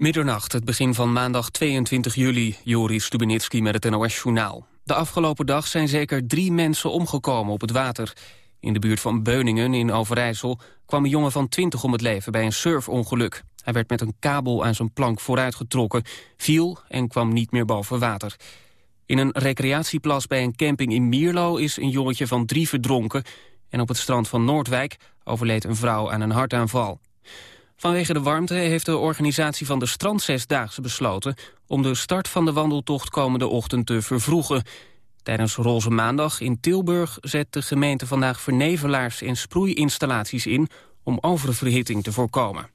Middernacht, het begin van maandag 22 juli. Joris Stubenitski met het NOS-journaal. De afgelopen dag zijn zeker drie mensen omgekomen op het water. In de buurt van Beuningen in Overijssel kwam een jongen van 20 om het leven bij een surfongeluk. Hij werd met een kabel aan zijn plank vooruitgetrokken, viel en kwam niet meer boven water. In een recreatieplas bij een camping in Mierlo is een jongetje van drie verdronken... en op het strand van Noordwijk overleed een vrouw aan een hartaanval. Vanwege de warmte heeft de organisatie van de Strandzesdaagse besloten... om de start van de wandeltocht komende ochtend te vervroegen. Tijdens Roze Maandag in Tilburg zet de gemeente vandaag vernevelaars en sproeiinstallaties in... om oververhitting te voorkomen.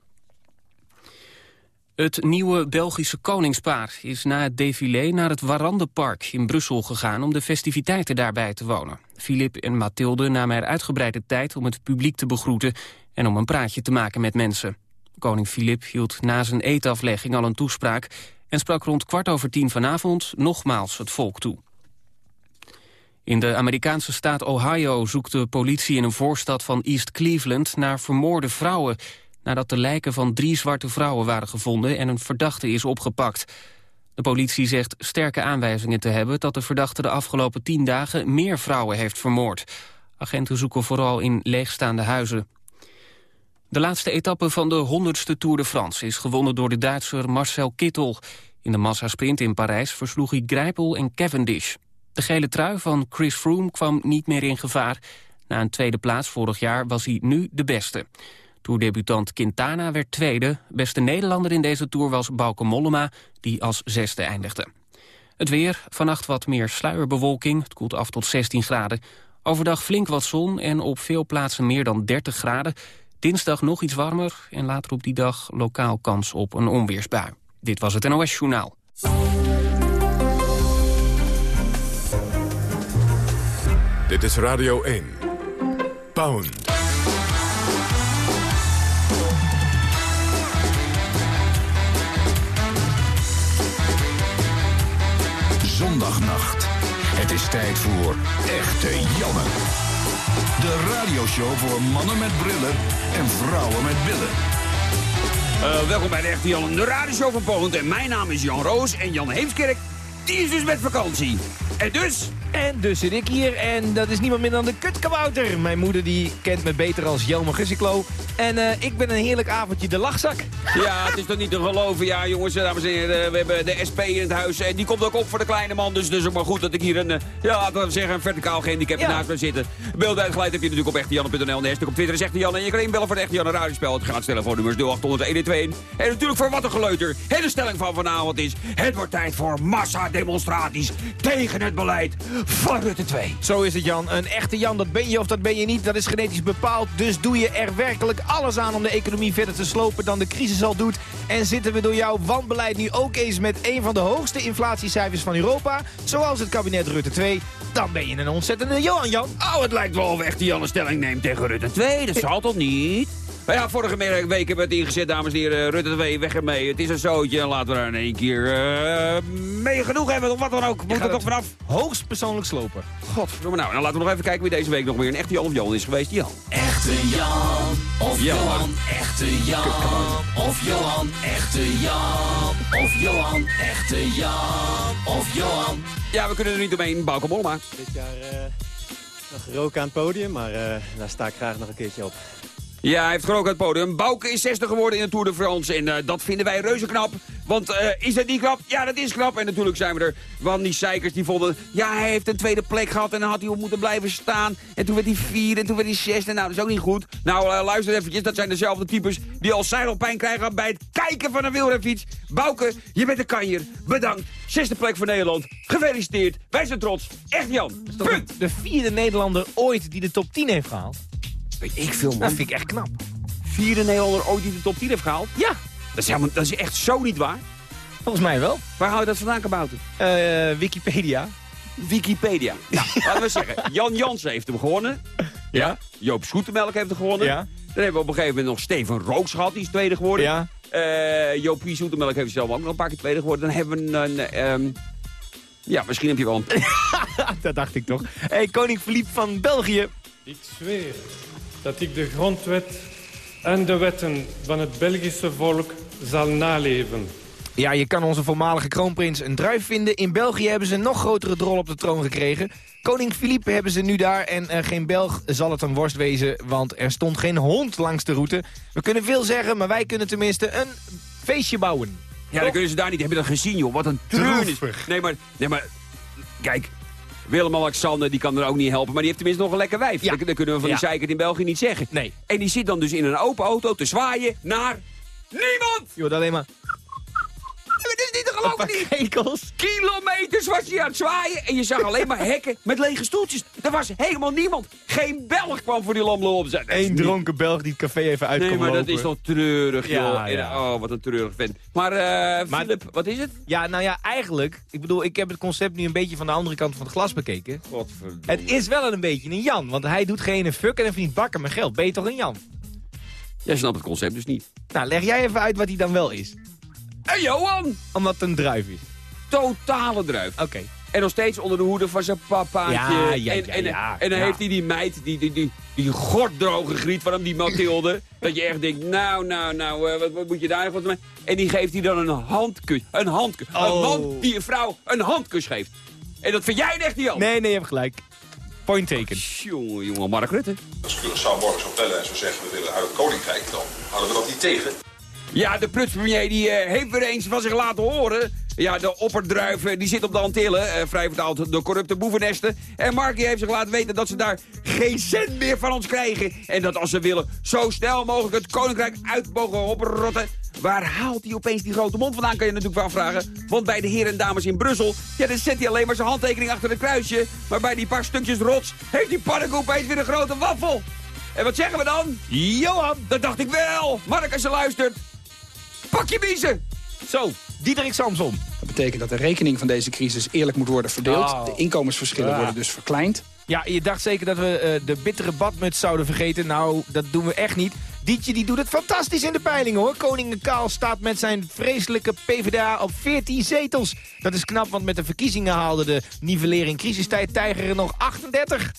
Het nieuwe Belgische koningspaar is na het défilé naar het Warandenpark in Brussel gegaan om de festiviteiten daarbij te wonen. Filip en Mathilde namen er uitgebreide tijd om het publiek te begroeten en om een praatje te maken met mensen. Koning Filip hield na zijn eetaflegging al een toespraak... en sprak rond kwart over tien vanavond nogmaals het volk toe. In de Amerikaanse staat Ohio zoekt de politie in een voorstad van East Cleveland... naar vermoorde vrouwen, nadat de lijken van drie zwarte vrouwen waren gevonden... en een verdachte is opgepakt. De politie zegt sterke aanwijzingen te hebben... dat de verdachte de afgelopen tien dagen meer vrouwen heeft vermoord. Agenten zoeken vooral in leegstaande huizen. De laatste etappe van de 100ste Tour de France is gewonnen door de Duitser Marcel Kittel. In de massasprint in Parijs versloeg hij Grijpel en Cavendish. De gele trui van Chris Froome kwam niet meer in gevaar. Na een tweede plaats vorig jaar was hij nu de beste. Toerdebutant Quintana werd tweede. Beste Nederlander in deze Tour was Bauke Mollema, die als zesde eindigde. Het weer, vannacht wat meer sluierbewolking. Het koelt af tot 16 graden. Overdag flink wat zon en op veel plaatsen meer dan 30 graden. Dinsdag nog iets warmer en later op die dag lokaal kans op een onweersbui. Dit was het NOS Journaal. Dit is Radio 1. Pound. Zondagnacht. Het is tijd voor Echte Janne. De radioshow voor mannen met brillen en vrouwen met billen. Uh, welkom bij de Echte Jan, de radioshow van Poont. En mijn naam is Jan Roos en Jan Heemskerk, die is dus met vakantie. En dus en dus zit ik hier en dat is niemand minder dan de kutkabouter. Mijn moeder die kent me beter als Jelmer Gussiklo. En uh, ik ben een heerlijk avondje de lachzak. Ja, het is toch niet te geloven. Ja, jongens, dames en heren, we hebben de SP in het huis. En die komt ook op voor de kleine man. Dus het is ook maar goed dat ik hier een, eh, ja, laten we zeggen, een verticaal gehandicapt ja. naast me zitten. Beeld uitgeleid heb je natuurlijk op echtejanne.nl. En hashtag op Twitter is Echte Jan. En je kan inbellen voor de Echte Jan radiospel. Het gaat stellen voor nummers 0800 En natuurlijk voor wat een geleuter. En de stelling van vanavond is... Het wordt tijd voor massademonstraties tegen het beleid van Rutte 2. Zo is het, Jan. Een echte Jan, dat ben je of dat ben je niet. Dat is genetisch bepaald. Dus doe je er werkelijk alles aan om de economie verder te slopen dan de crisis al doet. En zitten we door jouw wanbeleid nu ook eens met een van de hoogste inflatiecijfers van Europa, zoals het kabinet Rutte 2, dan ben je een ontzettende Johan, Jan. Oh, het lijkt wel of echt Jan een stelling neemt tegen Rutte 2. Dat zal toch niet? Maar ja, vorige week hebben we het ingezet, dames en heren. Rutte 2, weg ermee. Het is een zootje. Laten we er in één keer uh, mee genoeg hebben. Of wat dan ook. Moet er toch vanaf. Hoogst persoonlijk slopen. Godverdomme. Nou, dan laten we nog even kijken wie deze week nog meer een echte Jan of Johan is geweest. Jan. Echte Jan of Johan. Echte Jan of Johan. Echte Jan of Johan. Echte Jan of Johan. Ja, we kunnen er niet omheen. Bauke Mollema. Dit jaar uh, nog geroken aan het podium, maar uh, daar sta ik graag nog een keertje op. Ja, hij heeft ook het podium. Bouke is 60 geworden in de Tour de France. En uh, dat vinden wij reuze knap. Want uh, is dat niet knap? Ja, dat is knap. En natuurlijk zijn we er. Want die zeikers die vonden... Ja, hij heeft een tweede plek gehad en dan had hij op moeten blijven staan. En toen werd hij vierde en toen werd hij zesde. Nou, dat is ook niet goed. Nou, uh, luister eventjes. Dat zijn dezelfde types die al zeilpijn krijgen bij het kijken van een wielrenfiets. Bouke, je bent een kanjer. Bedankt. Zesde plek voor Nederland. Gefeliciteerd. Wij zijn trots. Echt Jan. Punt. De vierde Nederlander ooit die de top 10 heeft gehaald. Weet ik veel, man. Dat vind ik echt knap. Vierde Nederlander ooit die de top 10 heeft gehaald? Ja. Dat is, helemaal, dat is echt zo niet waar. Volgens mij wel. Waar haal je dat vandaan, Kabouter? Uh, Wikipedia. Wikipedia. Ja, laten we zeggen. Jan Jansen heeft hem gewonnen. Ja. Joop Schoetemelk heeft hem gewonnen. Ja. Dan hebben we op een gegeven moment nog Steven Rooks gehad, die is tweede geworden. Ja. Uh, Joop Zoetemelk heeft zelf ook nog een paar keer tweede geworden. Dan hebben we een... Um, ja, misschien heb je wel een... dat dacht ik toch. hey, koning Philippe van België. Ik zweer dat ik de grondwet en de wetten van het Belgische volk zal naleven. Ja, je kan onze voormalige kroonprins een druif vinden. In België hebben ze een nog grotere drol op de troon gekregen. Koning Philippe hebben ze nu daar en eh, geen Belg zal het een worst wezen... want er stond geen hond langs de route. We kunnen veel zeggen, maar wij kunnen tenminste een feestje bouwen. Ja, dan kunnen ze daar niet. Heb je dat gezien, joh? Wat een treurnis. Droevig. Nee, maar, nee, maar... Kijk, Willem-Alexander die kan er ook niet helpen. Maar die heeft tenminste nog een lekker wijf. Ja. Dat, dat kunnen we van die zeikert in België niet zeggen. Nee. En die zit dan dus in een open auto te zwaaien naar... Niemand! Je hoort alleen maar Het is niet te geloven niet. Kilometers was hij aan het zwaaien en je zag alleen maar hekken met lege stoeltjes. Er was helemaal niemand. Geen Belg kwam voor die lamlo opzetten. Eén niet- dronken Belg die het café even uit Nee, kon maar dat is toch treurig, Ja, joh. En, ja. Oh, wat een treurig vent. Maar, eh Maar- Philip, wat is het? Ja, nou ja, eigenlijk... Ik bedoel, ik heb het concept nu een beetje van de andere kant van het glas bekeken. Godverdomme. Het is wel een beetje een Jan, want hij doet geen fuck en even niet bakken met geld. Ben je toch een Jan? Jij snapt het concept dus niet. Nou, leg jij even uit wat hij dan wel is. En Johan! Omdat het een druif is. Totale druif. Oké. En nog steeds onder de hoede van zijn papaatje. Ja, ja, en, ja, en, ja, en dan ja. heeft hij die meid, die, die, die, die gorddroge griet van hem, die Mathilde. dat je echt denkt, nou, nou, nou, eh, wat, wat moet je daar nog mee? En die geeft hij dan een handkus. Een handkus. Een Oh. man die een vrouw een handkus geeft. En dat vind jij echt niet Jan? Nee, nee, je hebt gelijk. Point taken. Jongen, jongen, Mark Rutte. Als Curaçao morgen zou bellen en zou zeggen we willen uit het Koninkrijk, dan hadden we dat niet tegen. Ja, de prutspremier die eh, heeft weer eens van zich laten horen. Ja, de opperdruif eh, die zit op de Antillen, eh, vrij vertaald de corrupte boevennesten. En Mark heeft zich laten weten dat ze daar geen cent meer van ons krijgen. En dat als ze willen zo snel mogelijk het koninkrijk uit mogen oprotten. Waar haalt hij opeens die grote mond vandaan, kan je natuurlijk wel afvragen. Want bij de heren en dames in Brussel, ja, dan zet hij alleen maar zijn handtekening achter het kruisje. Maar bij die paar stukjes rots heeft die pannenkoek opeens weer een grote waffel. En wat zeggen we dan? Johan! Dat dacht ik wel. Mark, als je luistert, pak je biezen. Zo, Diederik Samson. Dat betekent dat de rekening van deze crisis eerlijk moet worden verdeeld. Oh. De inkomensverschillen Ja. worden dus verkleind. Ja, je dacht zeker dat we eh, de bittere badmuts zouden vergeten. Nou, dat doen we echt niet. Dietje die doet het fantastisch in de peilingen hoor. Koning Kaal staat met zijn vreselijke PvdA op 14 zetels. Dat is knap, want met de verkiezingen haalde de nivellering crisistijd tijgeren nog 38.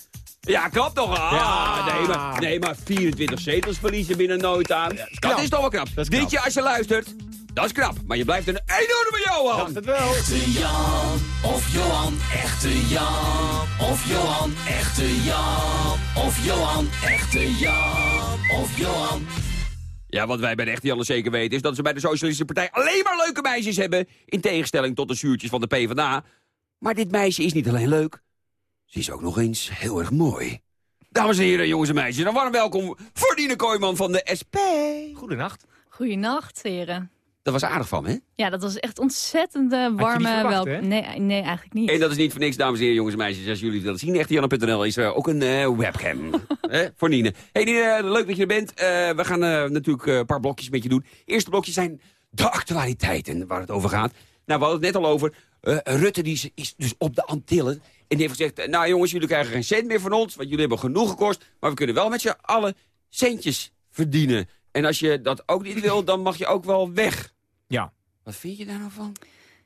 Ja, klopt toch? Ah, Ja. nee, maar, nee, maar 24 zetels verliezen binnen nooit aan. dat knap. is toch wel knap. Dat knap. Ditje, als je luistert, dat is knap. Maar je blijft een enorme Johan. Dacht het wel. Echte Jan of Johan, echte Jan of Johan, echte Jan of Johan, echte Jan of Johan. Ja, wat wij bij de echte Janne zeker weten... is dat ze bij de Socialistische Partij alleen maar leuke meisjes hebben... in tegenstelling tot de zuurtjes van de PvdA. Maar dit meisje is niet alleen leuk... ze is ook nog eens heel erg mooi. Dames en heren, jongens en meisjes... een warm welkom voor Dine Kooijman van de SP. Goedenacht. Goedenacht, heren. Dat was aardig van hè? Ja, dat was echt ontzettend eh, warme welkom. hè? Nee, nee, eigenlijk niet. En dat is niet voor niks, dames en heren, jongens en meisjes. Als jullie willen zien, echtejanne.nl is er ook een eh, webcam. Hè, voor Nine. Hey Nine, leuk dat je er bent. Eh, we gaan eh, natuurlijk eh, een paar blokjes met je doen. Eerste blokje zijn de actualiteiten waar het over gaat. Nou, we hadden het net al over. Eh, Rutte die is, is dus op de Antillen. En die heeft gezegd, eh, nou jongens, jullie krijgen geen cent meer van ons. Want jullie hebben genoeg gekost. Maar we kunnen wel met je alle centjes verdienen. En als je dat ook niet wil, dan mag je ook wel weg. Ja. Wat vind je daar nou van?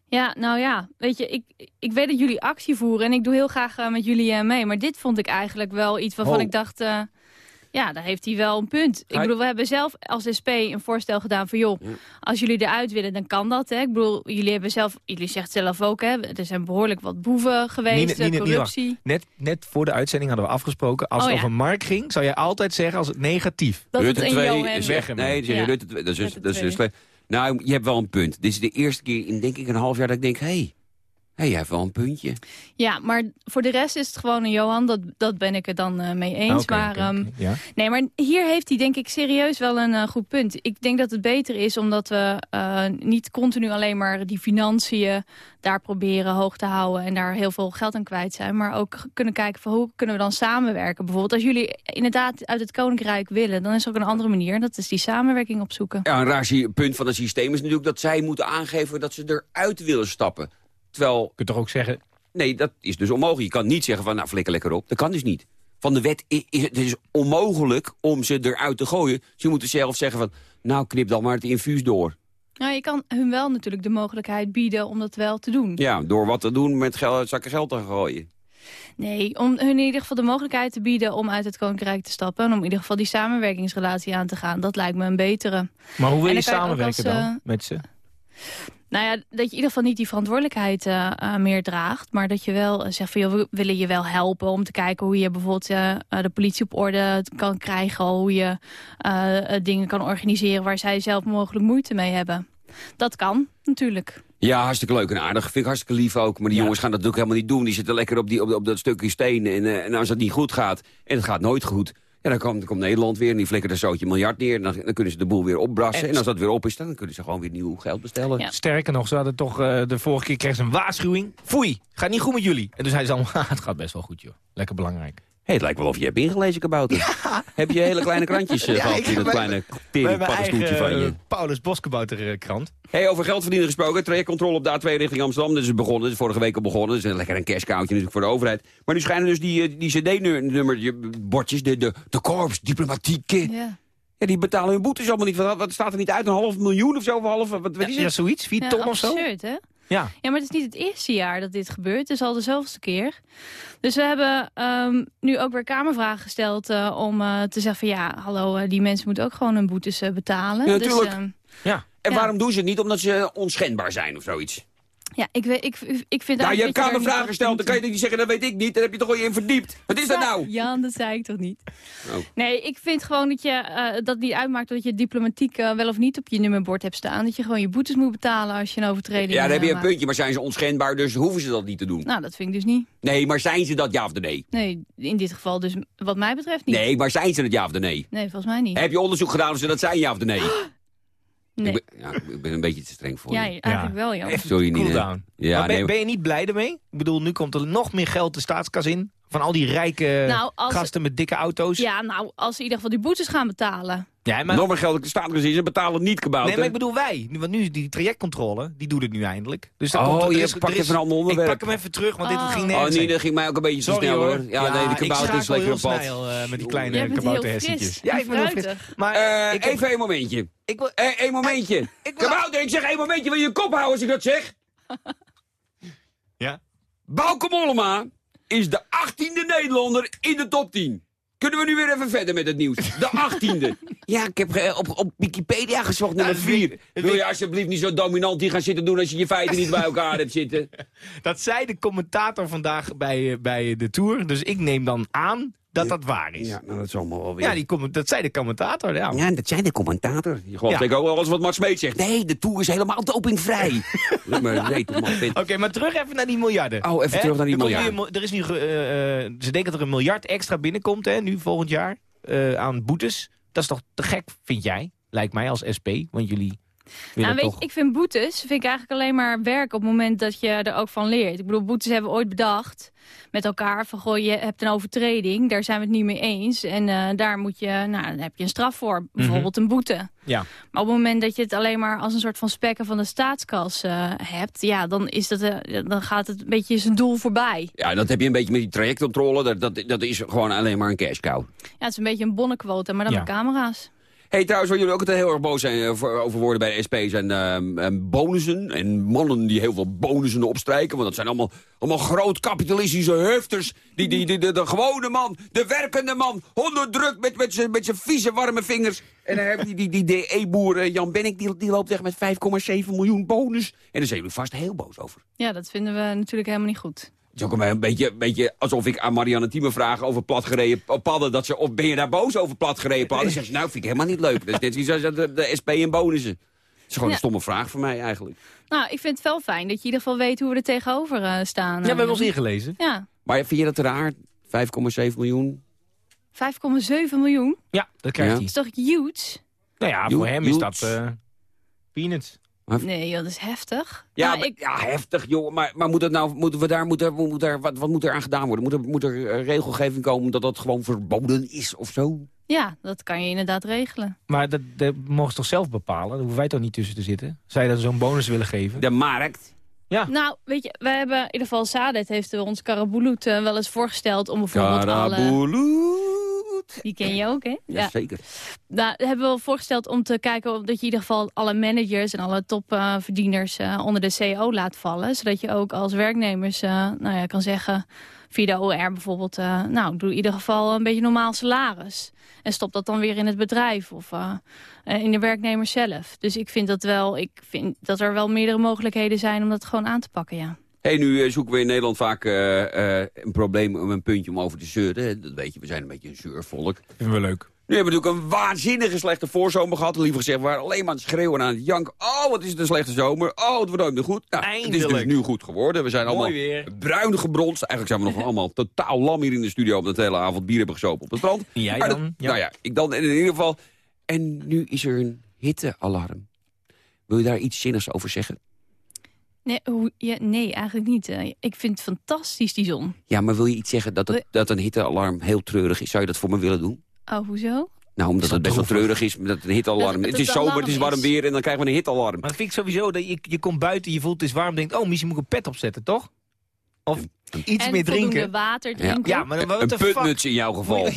Ja, nou ja, weet je, ik, ik weet dat jullie actie voeren en ik doe heel graag eh, met jullie eh, mee. Maar dit vond ik eigenlijk wel iets waarvan Oh. ik dacht, ja, daar heeft hij wel een punt. Ik bedoel, we hebben zelf als SP een voorstel gedaan van, joh, als jullie eruit willen, dan kan dat. Hè? Ik bedoel, jullie hebben zelf, jullie zegt zelf ook, hè, er zijn behoorlijk wat boeven geweest, eh, corruptie. net, net voor de uitzending hadden we afgesproken... als Oh, het ja. over Mark ging, zou jij altijd zeggen als het negatief. dat Rutte het een 2 Johan is weg. Nee, Ja. Rutte 2. Dat is, Rutte dat is, twee. slecht. Nou, je hebt wel een punt. Dit is de eerste keer in, denk ik, een half jaar dat ik denk... hé, hey, hey, jij hebt wel een puntje. Ja, maar voor de rest is het gewoon een Johan, dat, dat ben ik het dan eh, mee eens. Maar oké, ehm. Ja. Nee, maar hier heeft hij denk ik serieus wel een eh, goed punt. Ik denk dat het beter is omdat we eh, niet continu alleen maar die financiën daar proberen hoog te houden en daar heel veel geld aan kwijt zijn. Maar ook kunnen kijken van hoe kunnen we dan samenwerken. Bijvoorbeeld als jullie inderdaad uit het Koninkrijk willen, dan is er ook een andere manier. Dat is die samenwerking opzoeken. Ja, een raar punt van het systeem is natuurlijk dat zij moeten aangeven dat ze eruit willen stappen. Terwijl, Je kunt toch ook zeggen, nee, dat is dus onmogelijk. Je kan niet zeggen van, nou, flikker lekker op. Dat kan dus niet. Van de wet is het is onmogelijk om ze eruit te gooien. Ze moeten zelf zeggen van, nou, knip dan maar het infuus door. Nou, je kan hun wel natuurlijk de mogelijkheid bieden om dat wel te doen. Ja, door wat te doen met gel zakken geld te gooien. Nee, om hun in ieder geval de mogelijkheid te bieden om uit het koninkrijk te stappen... en om in ieder geval die samenwerkingsrelatie aan te gaan. Dat lijkt me een betere. Maar hoe wil je samenwerken als, dan eh, met ze? Nou ja, dat je in ieder geval niet die verantwoordelijkheid eh, eh, meer draagt. Maar dat je wel eh, zegt van, joh, we willen je wel helpen om te kijken hoe je bijvoorbeeld de politie op orde kan krijgen. Hoe je dingen kan organiseren waar zij zelf mogelijk moeite mee hebben. Dat kan, natuurlijk. Ja, hartstikke leuk en aardig. Vind ik hartstikke lief ook. Maar die jongens gaan dat natuurlijk helemaal niet doen. Die zitten lekker op, die, op, op dat stukje steen. En, eh, en als dat niet goed gaat, en het gaat nooit goed... Ja, dan komt, dan komt Nederland weer en die flikkert een zootje miljard neer. En dan, dan kunnen ze de boel weer opbrassen. En- En, als dat weer op is, dan kunnen ze gewoon weer nieuw geld bestellen. Ja. Sterker nog, ze hadden toch eh, de vorige keer kreeg ze een waarschuwing. Foei, gaat niet goed met jullie. En toen zei ze allemaal, het gaat best wel goed joh. Lekker belangrijk. Hey, het lijkt wel of je hebt ingelezen, kabouter. Heb je hele kleine krantjes Ja, gehad in dat kleine We tering hebben paddenstoeltje eigen van je? eh, Paulus Boskebouter eh, krant. Hey, over geld verdienen gesproken. Trajectcontrole op de A2 richting Amsterdam. Dat is begonnen. Dat is vorige week al begonnen. Dat is een lekker een kerstkoutje natuurlijk voor de overheid. Maar nu schijnen dus die, eh, die cd-nummerbordjes, de, de, de korps, diplomatiek... eh, Ja. Ja, die betalen hun boetes allemaal niet. Wat, wat staat er niet uit? Een half miljoen of zo? Of half, wat, wat is Ja, het? zoiets, vier Ja, ton of zo. absurd, hè? Ja. Ja, maar het is niet het eerste jaar dat dit gebeurt. Het is al de zoveelste keer. Dus we hebben ehm, nu ook weer kamervragen gesteld eh, om eh, te zeggen van ja, hallo, eh, die mensen moeten ook gewoon hun boetes eh, betalen. Ja, dus, tuurlijk. ehm, Ja. En Ja. waarom doen ze het niet? Omdat ze onschendbaar zijn of zoiets. Ja, ik, weet, ik, ik vind Nou, je hebt er kamervragen gesteld. Dan kan je niet zeggen, dat weet ik niet. Daar heb je toch al je in verdiept. Wat is dat Ja, nou? Jan, dat zei ik toch niet? Oh. Nee, ik vind gewoon dat je eh, dat niet uitmaakt dat je diplomatiek eh, wel of niet op je nummerbord hebt staan. Dat je gewoon je boetes moet betalen als je een overtreding Ja, dan heb je eh, een maakt. puntje. Maar zijn ze onschendbaar, dus hoeven ze dat niet te doen. Nou, dat vind ik dus niet. Nee, maar zijn ze dat ja of de nee? Nee, in dit geval dus wat mij betreft niet. Nee, maar zijn ze het ja of de nee? Nee, volgens mij niet. Heb je onderzoek gedaan of ze dat zijn ja of de nee? Nee. Ik, ben, ja, ik ben een beetje te streng voor Ja, je. eigenlijk wel, Jan. Even Sorry, cool down. Ja, maar ben, nee, ben je niet blij ermee? Ik bedoel, nu komt er nog meer geld de staatskas in. Van al die rijke Nou, als- gasten met dikke auto's. Ja, nou, als ze in ieder geval die boetes gaan betalen. Ja, maar, Nog meer geld, de staat gezien, ze betalen niet kabouter. nee, maar ik bedoel wij. Nu- Want nu die trajectcontrole, die doet het nu eindelijk. Dus Oh, komt er, je is- pakt er is- even een ander onderwerp. Ik pak hem even terug, want dit Oh. ging Oh nergens nee, heen. dat ging mij ook een beetje te snel hoor. Ja, nee, de kabouter is lekker op pad. snel eh, met die kleine fris. Ja, ik ben heel fris. Maar Eh, ik heb- even een momentje. ik wil... Eh, één momentje. Ik wil- Kabouter, ik zeg één momentje. Wil je je kop houden als ik dat zeg? Ja? Bauke Mollema is de 18e Nederlander in de top 10. Kunnen we nu weer even verder met het nieuws? De 18e. ja, ik heb eh, op, op Wikipedia gezocht nummer dat 4. vind ik- dat Wil je alsjeblieft niet zo dominant hier gaan zitten doen als je je feiten niet bij elkaar hebt zitten? Dat zei de commentator vandaag bij, eh, bij de Tour. Dus ik neem dan aan dat dat waar is. Ja, nou dat is allemaal wel weer. die comment- dat zei de commentator. Ja. Ja, dat zijn de commentator. Je gelooft Ja. ik ook wel alles wat Mart Smeet zegt. Nee, de Tour is helemaal dopingvrij. Oké, maar terug even naar die miljarden. Oh, even terug naar die nu miljarden. er is nu, eh, eh, ze denken dat er een miljard extra binnenkomt, hè, nu volgend jaar, eh, aan boetes. Dat is toch te gek, vind jij? Lijkt mij als SP, want jullie Nou, weet toch... je, ik vind boetes vind ik eigenlijk alleen maar werk op het moment dat je er ook van leert. Ik bedoel, boetes hebben we ooit bedacht met elkaar van goh, je hebt een overtreding, daar zijn we het niet mee eens. En eh, daar moet je, nou, dan heb je een straf voor, bijvoorbeeld een boete. Ja. Maar op het moment dat je het alleen maar als een soort van spekken van de staatskas eh, hebt, ja, dan, is dat, eh, dan gaat het een beetje zijn doel voorbij. Ja, dat heb je een beetje met die trajectcontrole. Dat, dat, dat is gewoon alleen maar een cash cow. Ja, het is een beetje een bonnenquota, maar dan Ja. met camera's. Hey, trouwens, waar jullie ook altijd heel erg boos zijn eh, over worden bij de SP... zijn ehm, ehm, bonussen en mannen die heel veel bonussen opstrijken. Want dat zijn allemaal, allemaal groot kapitalistische hufters. Die, die, die, de, de gewone man, de werkende man, onderdrukt met, met zijn met zijn vieze warme vingers. En dan hebben die, die, die DE-boer eh, Jan Bennik, die, die loopt weg met 5,7 miljoen bonus. En daar zijn jullie vast heel boos over. Ja, dat vinden we natuurlijk helemaal niet goed. Het is ook een beetje, een beetje alsof ik aan Marianne Thieme vraag over platgereden padden. Dat ze, of ben je daar boos over platgereden padden? Dan zegt ze, nou vind ik helemaal niet leuk. Dat is net zoals de, de SP en bonussen. Het is gewoon Ja. een stomme vraag voor mij eigenlijk. Nou, ik vind het wel fijn dat je in ieder geval weet hoe we er tegenover eh, staan. Ja, we hebben ons ingelezen. Ja, Maar vind je dat raar? 5,7 miljoen? 5,7 miljoen. Ja, dat krijgt Ja. hij. is toch huge? Nou ja, Huge. voor hem is dat eh, peanuts. Nee, joh, dat is heftig. Ja, Nou, maar- ik, ja heftig joh. Maar, maar moet het nou, moeten we daar, moet er, moet er, wat, wat moet er aan gedaan worden? Moet er, moet er eh, regelgeving komen dat dat gewoon verboden is of zo? ja, dat kan je inderdaad regelen. Maar dat, dat mogen ze toch zelf bepalen? Daar hoeven wij toch niet tussen te zitten? Zou je dat zo'n bonus willen geven? De markt. Nou, weet je, we hebben in ieder geval Sadet heeft ons Karabulut eh, wel eens voorgesteld om bijvoorbeeld alle... Goed. Die ken je ook, hè? Ja, zeker. Nou, hebben we wel voorgesteld om te kijken of dat je in ieder geval alle managers en alle topverdieners eh, onder de CO laat vallen. Zodat je ook als werknemers eh, nou ja, kan zeggen via de OR bijvoorbeeld, eh, nou doe in ieder geval een beetje normaal salaris. En stop dat dan weer in het bedrijf of eh, eh, in de werknemer zelf. Dus ik vind dat wel, ik vind dat er wel meerdere mogelijkheden zijn om dat gewoon aan te pakken, ja. Hey, nu eh, zoeken we in Nederland vaak eh, eh, een probleem om een puntje om over te zeuren. Dat weet je, we zijn een beetje een zeurvolk. Vinden we leuk. Nu hebben we natuurlijk een waanzinnige slechte voorzomer gehad. Liever gezegd, we waren alleen maar aan het schreeuwen en aan het janken. Oh, wat is het een slechte zomer. Oh, het wordt nooit meer goed. Nou, het is dus Eindelijk. nu goed geworden. We zijn Mooi allemaal weer. bruin gebronst. Eigenlijk zijn we nog allemaal totaal lam hier in de studio... omdat we de hele avond bier hebben gesopen op het strand. Jij dat- dan? Ja. Nou ja, ik dan in ieder geval. En nu is er een hittealarm. Wil je daar iets zinnigs over zeggen? Nee, hoe, ja, nee eigenlijk niet. Ik vind het fantastisch, die zon. Ja, maar wil je iets zeggen dat, het, dat een hittealarm heel treurig is? Zou je dat voor me willen doen? Oh, hoezo? Nou, omdat het best wel treurig is. Dat een hitalarm. Dat- Het is het zomer, het is warm weer en dan krijgen we een hitalarm. Maar dat vind ik sowieso, dat je, je komt buiten, je voelt het is warm, denkt, oh, misschien moet ik een pet opzetten, toch? Of iets en meer drinken. water drinken. Ja, maar dan what Een putmuts in jouw geval.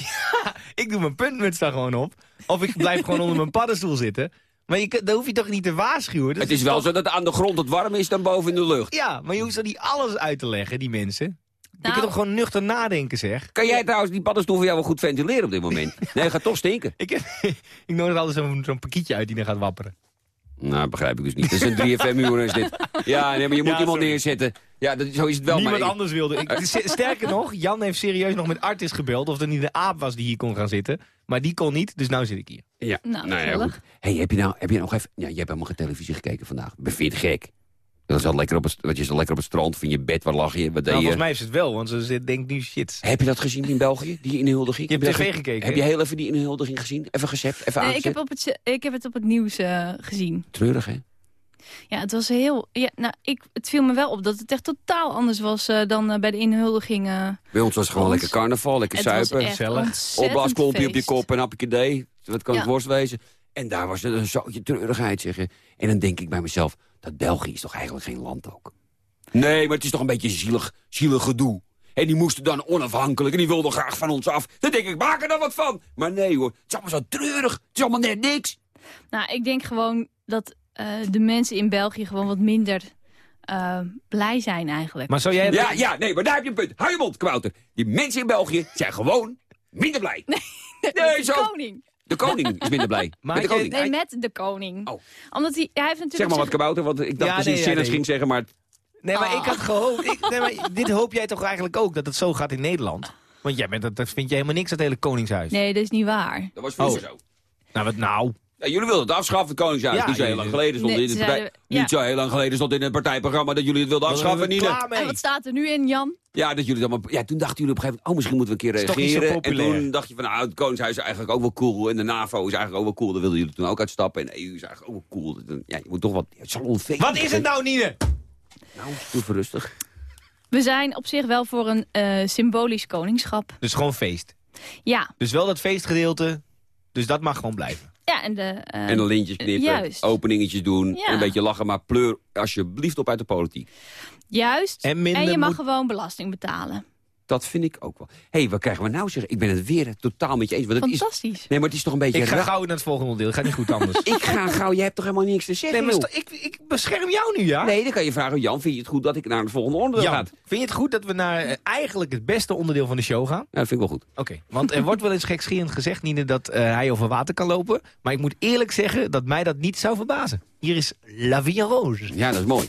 Ik doe mijn puntmuts daar gewoon op. Of ik blijf gewoon onder mijn paddenstoel zitten. Maar je, dan hoef je toch niet te waarschuwen? Dat Het is wel toch- zo dat aan de grond het warm is dan boven in de lucht. Ja, maar je hoeft toch niet alles uit te leggen, die mensen? Je Nou. kunt toch gewoon nuchter nadenken, zeg? Kan jij trouwens die paddenstoel voor jou wel goed ventileren op dit moment? Nee, het gaat toch stinken. Ik, ik nodig altijd zo'n zo'n pakietje uit die dan gaat wapperen. Nou, begrijp ik dus niet. Dat is een 3FM-uur is dit. Ja, nee, maar je moet Ja, iemand sorry. neerzetten. Ja, dat, zo is het wel. Niemand maar ik- anders wilde. Ik, sterker nog, Jan heeft serieus nog met Artis gebeld... of er niet een aap was die hier kon gaan zitten. Maar die kon niet, dus nou zit ik hier. Ja, Nou, nou ja, goed. Hey, heb je nou heb je nog even... Ja, je hebt helemaal geen televisie gekeken vandaag. Het gek? Dat is al lekker op het, wat je zo lekker op het strand, van je bed, waar lag je? Wat deed Nou, je? volgens mij is het wel, want ze denkt nu shit. Heb je dat gezien in België, die inhuldiging? Je hebt Heb tv gekeken, Heb je heel even die inhuldiging gezien? Even gezept, even Nee, ik, heb op het, ik heb het op het nieuws eh, gezien. Treurig, hè? Ja, het was heel... Ja, nou, ik, het viel me wel op dat het echt totaal anders was eh, dan eh, bij de inhuldiging. eh. Bij ons was het gewoon Ons- lekker carnaval, lekker het was zuipen. Opblaasklompje op je kop en hapje idee. Wat kan het worst wezen? En daar was het een zootje treurigheid, zeggen. En dan denk ik bij mezelf, dat België is toch eigenlijk geen land ook? Nee, maar het is toch een beetje zielig, zielig gedoe. En die moesten dan onafhankelijk en die wilden graag van ons af. Dan denk ik, maak er dan wat van. Maar nee hoor, het is allemaal zo treurig. Het is allemaal net niks. Nou, ik denk gewoon dat eh, de mensen in België gewoon wat minder eh, blij zijn eigenlijk. Maar zou jij... Ja, ja, nee, maar daar heb je een punt. Hou je mond, Kwouter. Die mensen in België zijn gewoon minder blij. Nee, de zo. koning. De koning is minder blij. Maar Met de koning. Nee, met de koning. Oh. Omdat hij, hij heeft natuurlijk... Zeg maar wat kabouter, want ik dacht Ja, precies nee, ja, ging zeggen, maar... Nee, maar Ah. ik had gehoopt... Ik, nee, maar dit hoop jij toch eigenlijk ook, dat het zo gaat in Nederland? Want jij bent, dat, dat vind je helemaal niks, dat hele Koningshuis. Nee, dat is niet waar. Dat was vroeger Oh. zo. Nou, wat nou? Ja, jullie wilden het afschaffen, het Koningshuis. Ja, niet zo heel lang geleden stond Nee, in het partij... ja. Niet zo heel lang geleden stond in het partijprogramma dat jullie het wilden afschaffen, Nina. Klaar mee. En wat staat er nu in, Jan? Ja, dat jullie het allemaal... ja, toen dachten jullie op een gegeven moment, oh, misschien moeten we een keer zo reageren. En toen dacht je van, nou, het Koningshuis is eigenlijk ook wel cool. En de NAVO is eigenlijk ook wel cool. Daar wilden jullie toen ook uitstappen. En de EU is eigenlijk ook wel cool. Dan- Ja, je moet toch wat... Het zal onfeest. Wat is het nou, Nine? Nou, doe even rustig. We zijn op zich wel voor een eh, symbolisch koningschap. Dus gewoon feest. Ja, Dus wel dat feestgedeelte, dus dat mag gewoon blijven. Ja en de... eh, En dan lintjes knippen, Juist. openingetjes doen. Ja. En een beetje lachen, maar pleur alsjeblieft op uit de politiek. Juist. En minder je mag moet- gewoon belasting betalen. Dat vind ik ook wel. Hé, hey, wat krijgen we nou zeg? Ik ben het weer totaal met je eens. Want het is, Fantastisch. nee, maar het is toch een beetje Ik ga raar. gauw naar het volgende onderdeel, het gaat niet goed anders. Ik ga gauw, jij hebt toch helemaal niks te zeggen, Nee, maar ik, ik bescherm jou nu, ja? Nee, dan kan je vragen, Jan, vind je het goed dat ik naar het volgende onderdeel Jan, ga? vind je het goed dat we naar eh, eigenlijk het beste onderdeel van de show gaan? Ja, dat vind ik wel goed. Oké, want er wordt wel eens gekscherend gezegd, Nine, dat eh, hij over water kan lopen. Maar ik moet eerlijk zeggen dat mij dat niet zou verbazen. Hier is La Vie en Rose. Ja, dat is mooi.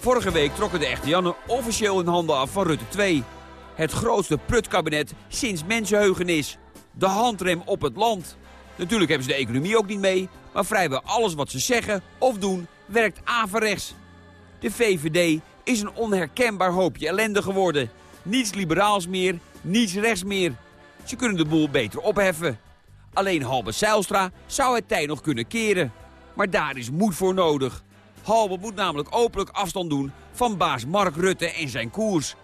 Vorige week trokken de echte Janne officieel hun handen af van Rutte 2. Het grootste prutkabinet sinds mensenheugenis. De handrem op het land. Natuurlijk hebben ze de economie ook niet mee, maar vrijwel alles wat ze zeggen of doen werkt averechts. De VVD is een onherkenbaar hoopje ellende geworden. Niets liberaals meer, niets rechts meer. Ze kunnen de boel beter opheffen. Alleen Halbe Zijlstra zou het tij nog kunnen keren. Maar daar is moed voor nodig. Halbe moet namelijk openlijk afstand doen van baas Mark Rutte en zijn koers.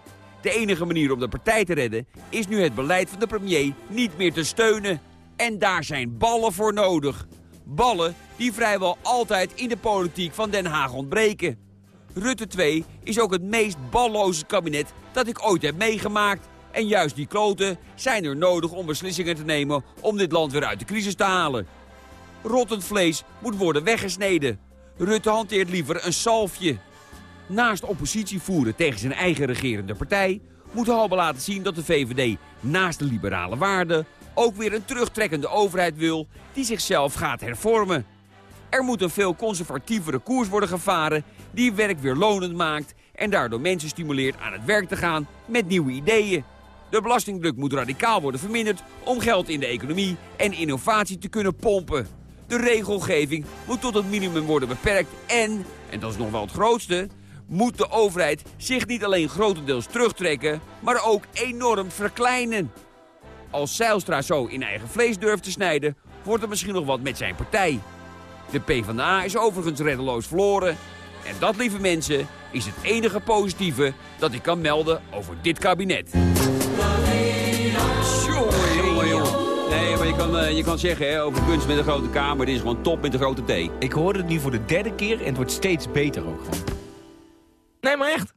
De enige manier om de partij te redden is nu het beleid van de premier niet meer te steunen. En daar zijn ballen voor nodig. Ballen die vrijwel altijd in de politiek van Den Haag ontbreken. Rutte 2 is ook het meest balloze kabinet dat ik ooit heb meegemaakt. En juist die kloten zijn er nodig om beslissingen te nemen om dit land weer uit de crisis te halen. Rottend vlees moet worden weggesneden. Rutte hanteert liever een salfje. Naast oppositie voeren tegen zijn eigen regerende partij... moet Halbe laten zien dat de VVD naast de liberale waarden... ook weer een terugtrekkende overheid wil die zichzelf gaat hervormen. Er moet een veel conservatievere koers worden gevaren... die werk weer lonend maakt en daardoor mensen stimuleert aan het werk te gaan met nieuwe ideeën. De belastingdruk moet radicaal worden verminderd om geld in de economie en innovatie te kunnen pompen. De regelgeving moet tot het minimum worden beperkt en, en dat is nog wel het grootste, moet de overheid zich niet alleen grotendeels terugtrekken, maar ook enorm verkleinen. Als Zijlstra zo in eigen vlees durft te snijden, wordt er misschien nog wat met zijn partij. De PvdA is overigens reddeloos verloren. En dat, lieve mensen, is het enige positieve dat ik kan melden over dit kabinet. Kan, eh, je kan zeggen hè, over kunst met een grote K, maar dit is gewoon top met een grote T. Ik hoorde het nu voor de derde keer en het wordt steeds beter ook gewoon. Nee, maar echt.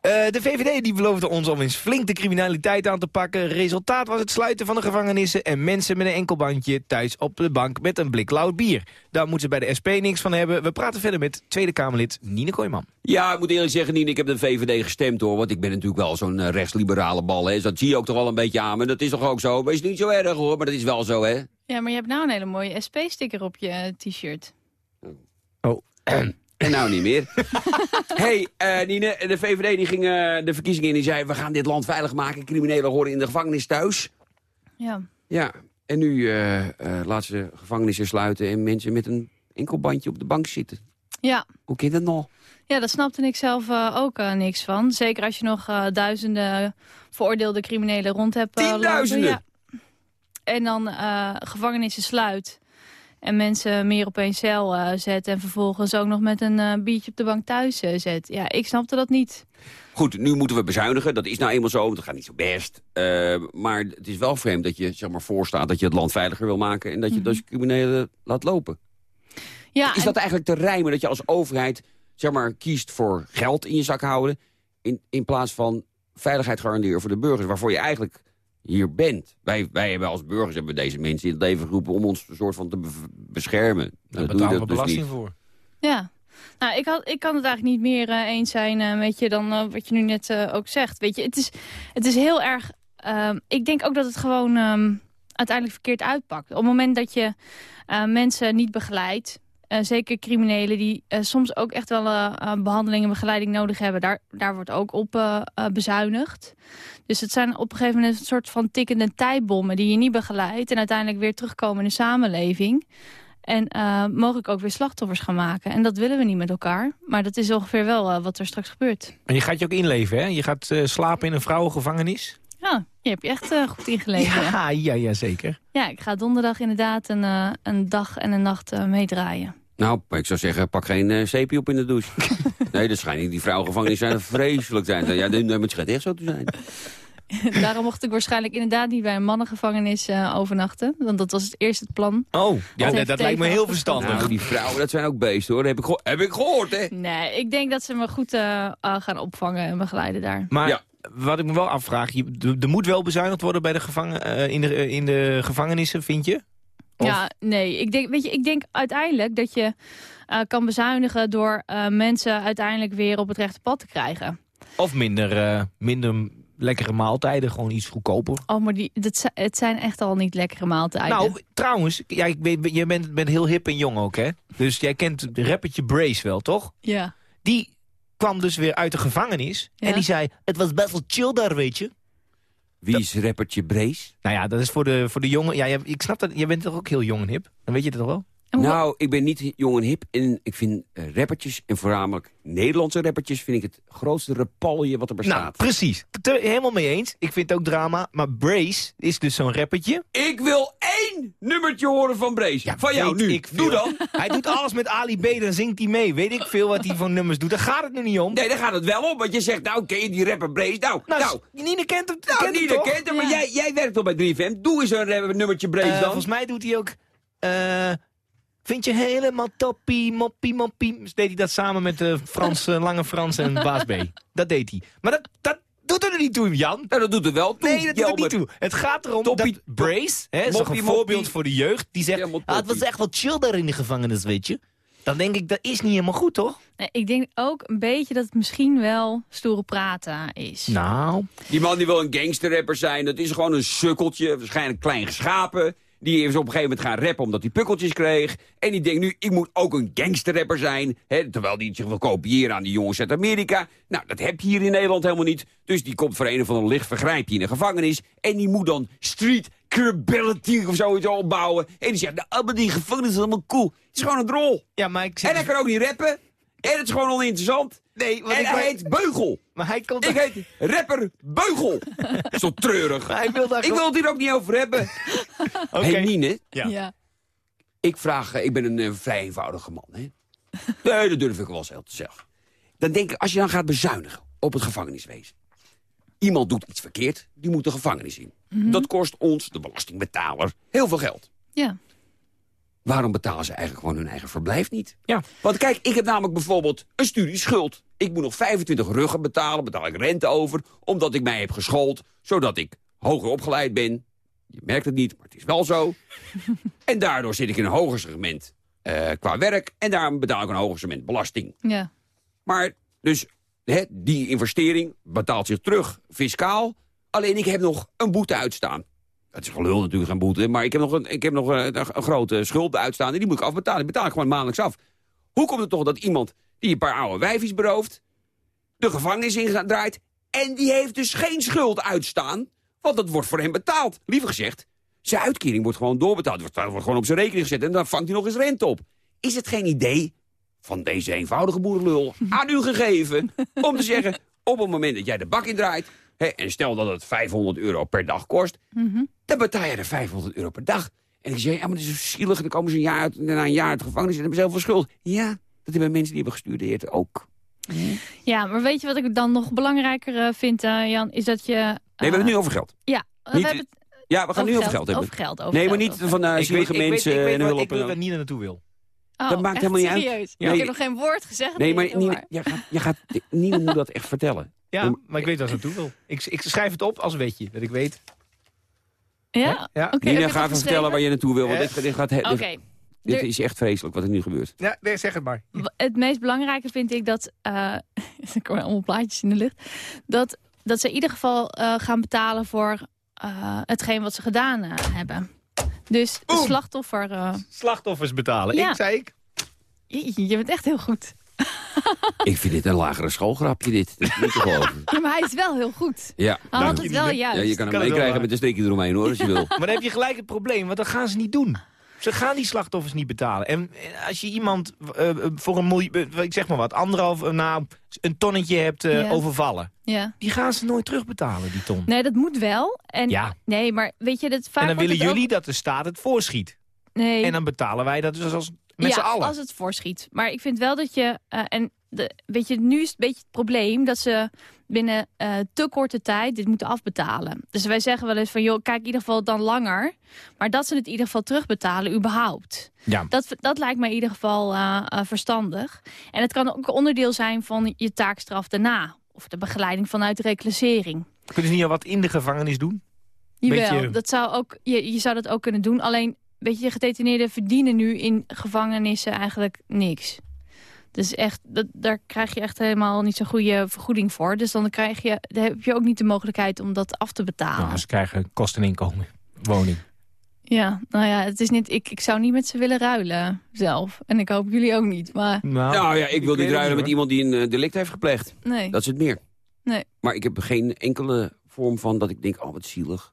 Eh, de VVD die beloofde ons om eens flink de criminaliteit aan te pakken. Resultaat was het sluiten van de gevangenissen... en mensen met een enkelbandje thuis op de bank met een blik lauw bier. Daar moeten ze bij de SP niks van hebben. We praten verder met Tweede Kamerlid Nine Kooijman. Ja, ik moet eerlijk zeggen, Nien, ik heb de VVD gestemd hoor. Want ik ben natuurlijk wel zo'n eh, rechtsliberale bal. Hè. Dus dat zie je ook toch wel een beetje aan. Maar dat is toch ook zo. Maar is niet zo erg hoor, maar dat is wel zo hè. Ja, maar je hebt nou een hele mooie SP-sticker op je eh, t-shirt. Oh, En nou niet meer. hey, eh Nine, de VVD die ging eh, de verkiezingen in. Die zei, we gaan dit land veilig maken. Criminelen horen in de gevangenis thuis. Ja. Ja, en nu eh laten ze gevangenissen sluiten... en mensen met een enkelbandje op de bank zitten. Ja. Hoe kan dat nog? Ja, daar snapte ik zelf ook niks van. Zeker als je nog duizenden veroordeelde criminelen rond hebt. Tienduizenden? Ja. En dan gevangenissen sluit. En mensen meer op één cel eh, zet. En vervolgens ook nog met een eh, biertje op de bank thuis eh, zet. Ja, ik snapte dat niet. Goed, nu moeten we bezuinigen. Dat is nou eenmaal zo, want dat gaat niet zo best. Maar het is wel vreemd dat je zeg maar, voorstaat dat je het land veiliger wil maken... en dat je dus criminelen laat lopen. Ja, Is en- dat eigenlijk te rijmen dat je als overheid zeg maar, kiest voor geld in je zak houden... in, in plaats van veiligheid garanderen voor de burgers... waarvoor je eigenlijk hier bent. Wij, wij hebben als burgers hebben deze mensen in het leven geroepen... om ons een soort van te be- beschermen. daar betalen we dat dus belasting niet. voor. Ja. Nou, ik, had, ik kan het eigenlijk niet meer eh, eens zijn eh, met je dan eh, wat je nu net eh, ook zegt. Weet je, het is, het is heel erg... ehm, ik denk ook dat het gewoon ehm, uiteindelijk verkeerd uitpakt. Op het moment dat je eh, mensen niet begeleidt... eh, zeker criminelen die eh, soms ook echt wel eh, behandeling en begeleiding nodig hebben... daar, daar wordt ook op bezuinigd. Dus het zijn op een gegeven moment een soort van tikkende tijdbommen... die je niet begeleidt en uiteindelijk weer terugkomen in de samenleving... En mogelijk ook weer slachtoffers gaan maken. En dat willen we niet met elkaar. Maar dat is ongeveer wel wat er straks gebeurt. En je gaat je ook inleven, hè? Je gaat slapen in een vrouwengevangenis. Je hebt je echt eh, goed ingelezen. Ja. Ja, ja, zeker. ja, ik ga donderdag inderdaad een, eh, een dag en een nacht eh, meedraaien. Nou, ik zou zeggen, pak geen eh zeepje op in de douche. nee, dat schijnt niet. Die vrouwengevangenissen zijn vreselijk. Zijn. Ja, het schijnt echt zo te zijn. Daarom mocht ik waarschijnlijk inderdaad niet bij een mannengevangenis eh, overnachten. Want dat was het eerst het plan. Oh, ja, dat, dat lijkt me heel verstandig. Nou, die vrouwen, dat zijn ook beesten hoor. Dat heb ik, heb ik gehoord, hè. Nee, ik denk dat ze me goed gaan opvangen en begeleiden daar. Maar Ja. Wat ik me wel afvraag, je, er- moet wel bezuinigd worden bij de gevangen, eh, in, de, in de gevangenissen, vind je? Of- Ja, nee. Ik denk, weet je, ik denk uiteindelijk dat je eh, kan bezuinigen... door eh, mensen uiteindelijk weer op het rechte pad te krijgen. Of minder, eh, minder lekkere maaltijden, gewoon iets goedkoper. Oh, maar die, dat, het zijn echt al niet lekkere maaltijden. Nou, trouwens, ja, ik je bent, bent heel hip en jong ook, hè? Dus jij kent rappertje Brace wel, toch? ja. Die kwam dus weer uit de gevangenis. Ja. En die zei, het was best wel chill daar, weet je. Wie is rappertje Brace? Nou ja, dat is voor de, voor de jongen. Ja, jij- ik snap dat. Jij bent toch ook heel jong en hip? Dan weet je het toch wel? Hoe- Nou, ik ben niet jong en hip en ik vind eh, rappertjes, en voornamelijk Nederlandse rappertjes... vind ik het grootste repalje wat er Nou, bestaat. precies. Te- helemaal mee eens. Ik vind het ook drama. Maar Brace is dus zo'n rappertje. ik wil één nummertje horen van Brace. van jou nu. Ik Doe dan. Hij doet alles met Ali B, dan zingt hij mee. Weet ik veel wat hij voor nummers doet. Daar gaat het nu niet om. Nee, daar gaat het wel om. Want je zegt, nou, ken je die rapper Brace? Nou, Nou, nou, Nina kent hem, nou kent hem Nina toch? kent hem, maar Ja. jij, jij werkt toch bij 3FM? Doe eens een rapper nummertje Brace Eh, dan. volgens mij doet hij ook... eh, vind je helemaal toppie, moppie, moppie. Dus deed hij dat samen met de Frans, eh, Lange Frans en Baas B. Dat deed hij. Maar dat, dat doet er niet toe, Jan. Nou, dat doet er wel toe. Nee, dat doet er niet toe. Het gaat erom Toppie- dat Brace, hè, is een moppie. voorbeeld voor de jeugd, die zegt... "Ah, het was toppie." echt wel chill daar in de gevangenis, weet je. Dan denk ik, dat is niet helemaal goed, toch? Nee, ik denk ook een beetje dat het misschien wel stoere praten is. Nou, Die man die wil een gangsterrapper zijn, dat is gewoon een sukkeltje. Waarschijnlijk klein geschapen. Die is op een gegeven moment gaan rappen omdat hij pukkeltjes kreeg. En die denkt nu, ik moet ook een gangsterrapper zijn. Hè, terwijl die zich wil kopiëren aan die jongens uit Amerika. Nou, dat heb je hier in Nederland helemaal niet. Dus die komt voor een of ander licht vergrijpje in de gevangenis. En die moet dan street credibility of zoiets opbouwen. En die zegt, nou, maar die gevangenis is helemaal cool. Het is gewoon een drol. ja, maar ik zit... En hij kan ook niet rappen. En het is gewoon oninteressant. Nee, want En ik hij heet Beugel. Maar hij komt... Ik heet rapper Beugel. Dat is toch treurig. Maar hij wil daar Ik wil het hier ook niet over hebben. Oké. Hey Nine, Ja. Ja. ik vraag, eh, ik ben een eh, vrij eenvoudige man. Hè? Nee, dat durf ik wel zelf te zeggen. Dan denk ik, als je dan gaat bezuinigen op het gevangeniswezen. Iemand doet iets verkeerd, die moet de gevangenis in. Dat kost ons, de belastingbetaler, heel veel geld. Ja. Waarom betalen ze eigenlijk gewoon hun eigen verblijf niet? Ja. Want kijk, ik heb namelijk bijvoorbeeld een studieschuld. Ik moet nog 25 ruggen betalen, betaal ik rente over... omdat ik mij heb geschoold, zodat ik hoger opgeleid ben. Je merkt het niet, maar het is wel zo. en daardoor zit ik in een hoger segment eh, qua werk... en daarom betaal ik een hoger segment belasting. Ja. Maar dus hè, die investering betaalt zich terug fiscaal. Alleen ik heb nog een boete uitstaan. Het is gelul natuurlijk, geen boete. Maar ik heb nog een, ik heb nog een, een grote schuld uitstaan. En die moet ik afbetalen. Die betaal ik gewoon maandelijks af. Hoe komt het toch dat iemand die een paar oude wijfjes berooft... de gevangenis in draait... en die heeft dus geen schuld uitstaan... want dat wordt voor hem betaald. Liever gezegd, zijn uitkering wordt gewoon doorbetaald. Wordt, wordt gewoon op zijn rekening gezet en dan vangt hij nog eens rente op. Is het geen idee van deze eenvoudige boerenlul aan u gegeven... om te zeggen, op het moment dat jij de bak indraait... Hè, en stel dat het 500 euro per dag kost... dan betaal je er 500 euro per dag. En ik zeg, ja, maar het is zo zielig. Dan komen ze een jaar uit, na een jaar uit de gevangenis en hebben ze heel veel schuld. Ja, dat hebben mensen die hebben gestudeerd ook. ja, maar weet je wat ik dan nog belangrijker eh, vind, eh, Jan? Is dat je... Nee, we hebben het nu over geld. Ja, we Niet- hebben het Ja, we gaan nu over geld hebben. Over geld, over nee, maar niet over van uh, Ik weet, zielige ik weet, mensen ik weet, en hulp. ik weet en waar zo. Nina naartoe wil. Oh, dat maakt helemaal niet uit. Ja. Ik heb nog geen woord gezegd. Nee, maar Nina, jij gaat, jij gaat, Nina moet dat echt vertellen. Ja, maar ik weet waar ze naartoe wil. Ik, ik schrijf het op als wetje, dat ik weet. Ja? Ja. Oké, heb Nina, ga even vertellen waar je naartoe wil. Want dit, dit, gaat, Oké. dit, dit is echt vreselijk wat er nu gebeurt. Ja, nee, zeg het maar. Het meest belangrijke vind ik dat... eh er komen allemaal plaatjes in de lucht. Dat, dat ze in ieder geval eh, gaan betalen voor eh, hetgeen wat ze gedaan hebben. Dus slachtoffer... eh, Slachtoffers betalen. Ja. Ik zei ik. je, je bent echt heel goed. Ik vind dit een lagere schoolgrapje, dit. Dat is niet te geloven. Ja, maar hij is wel heel goed. Ja. Hij had je, het wel juist. ja, je kan hem meekrijgen met een strikje eromheen, hoor, als je wil. Maar dan heb je gelijk het probleem, want dat gaan ze niet doen. Ze gaan die slachtoffers niet betalen. En eh, als je iemand eh, eh, voor een miljoen, ik zeg maar wat, anderhalf, eh, nou, een tonnetje hebt eh, Ja. overvallen. Ja. Die gaan ze nooit terugbetalen, die ton. Nee, dat moet wel. En, Ja. Nee, maar weet je, dat vaak en dan willen jullie ook- dat de staat het voorschiet. Nee. En dan betalen wij dat dus als, met ja, z'n allen. als het voorschiet. Maar ik vind wel dat je... eh, en de, weet je, nu is het een beetje het probleem dat ze binnen eh, te korte tijd dit moeten afbetalen. Dus wij zeggen wel eens van, joh, kijk in ieder geval dan langer. Maar dat ze het in ieder geval terugbetalen, überhaupt. Ja. Dat, dat lijkt mij in ieder geval eh, verstandig. En het kan ook onderdeel zijn van je taakstraf daarna. Of de begeleiding vanuit de reclassering. Kunnen ze niet al wat in de gevangenis doen? Jawel, Beetje- dat zou ook, je, je zou dat ook kunnen doen. Alleen, weet je, gedetineerden verdienen nu in gevangenissen eigenlijk niks. Dus echt, dat, daar krijg je echt helemaal niet zo'n goede vergoeding voor. Dus dan, krijg je, dan heb je ook niet de mogelijkheid om dat af te betalen. Nou, ze krijgen kosten en inkomen. Woning. Ja, nou ja, het is niet, ik, ik zou niet met ze willen ruilen zelf. En ik hoop jullie ook niet, maar Nou, Nou ja, ik wil niet ruilen met iemand die een eh, delict heeft gepleegd. nee. Dat is het meer. Nee. Maar ik heb geen enkele vorm van dat ik denk, oh wat zielig.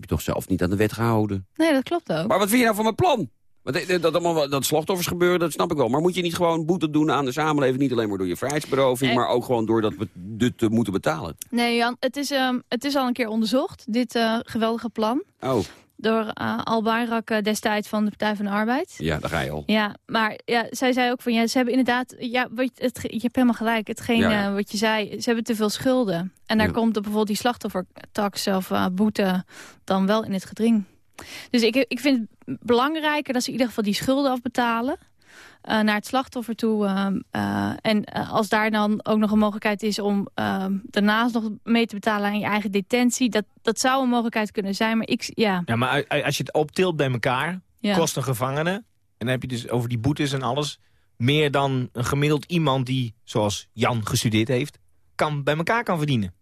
Heb je toch zelf niet aan de wet gehouden. nee, dat klopt ook. Maar wat vind je nou van mijn plan? Want dat, dat, allemaal, dat slachtoffers gebeuren, dat snap ik wel. Maar moet je niet gewoon boete doen aan de samenleving? Niet alleen maar door je vrijheidsberoving, Eh. maar ook gewoon door dat dit te moeten betalen. Nee, Jan, het is, ehm, het is al een keer onderzocht, dit eh, geweldige plan. Oh, Door eh, Al Bayrak eh, destijds van de Partij van de Arbeid. ja, daar ga je al. Ja, maar ja, zij zei ook van ja, ze hebben inderdaad, ja, wat, je- het, je hebt helemaal gelijk. Hetgeen Ja, eh, wat je zei, ze hebben te veel schulden. En daar Ja. komt er bijvoorbeeld die slachtoffertax of eh, boete dan wel in het gedring. Dus ik, ik vind het belangrijker dat ze in ieder geval die schulden afbetalen. Eh, naar het slachtoffer toe. ehm, eh, en eh, als daar dan ook nog een mogelijkheid is om ehm, daarnaast nog mee te betalen aan je eigen detentie. Dat, dat zou een mogelijkheid kunnen zijn. Maar ik, ja, Ja, maar als je het optilt bij elkaar, ja. kost een gevangene... en dan heb je dus over die boetes en alles... meer dan een gemiddeld iemand die, zoals Jan gestudeerd heeft... Kan, bij elkaar kan verdienen.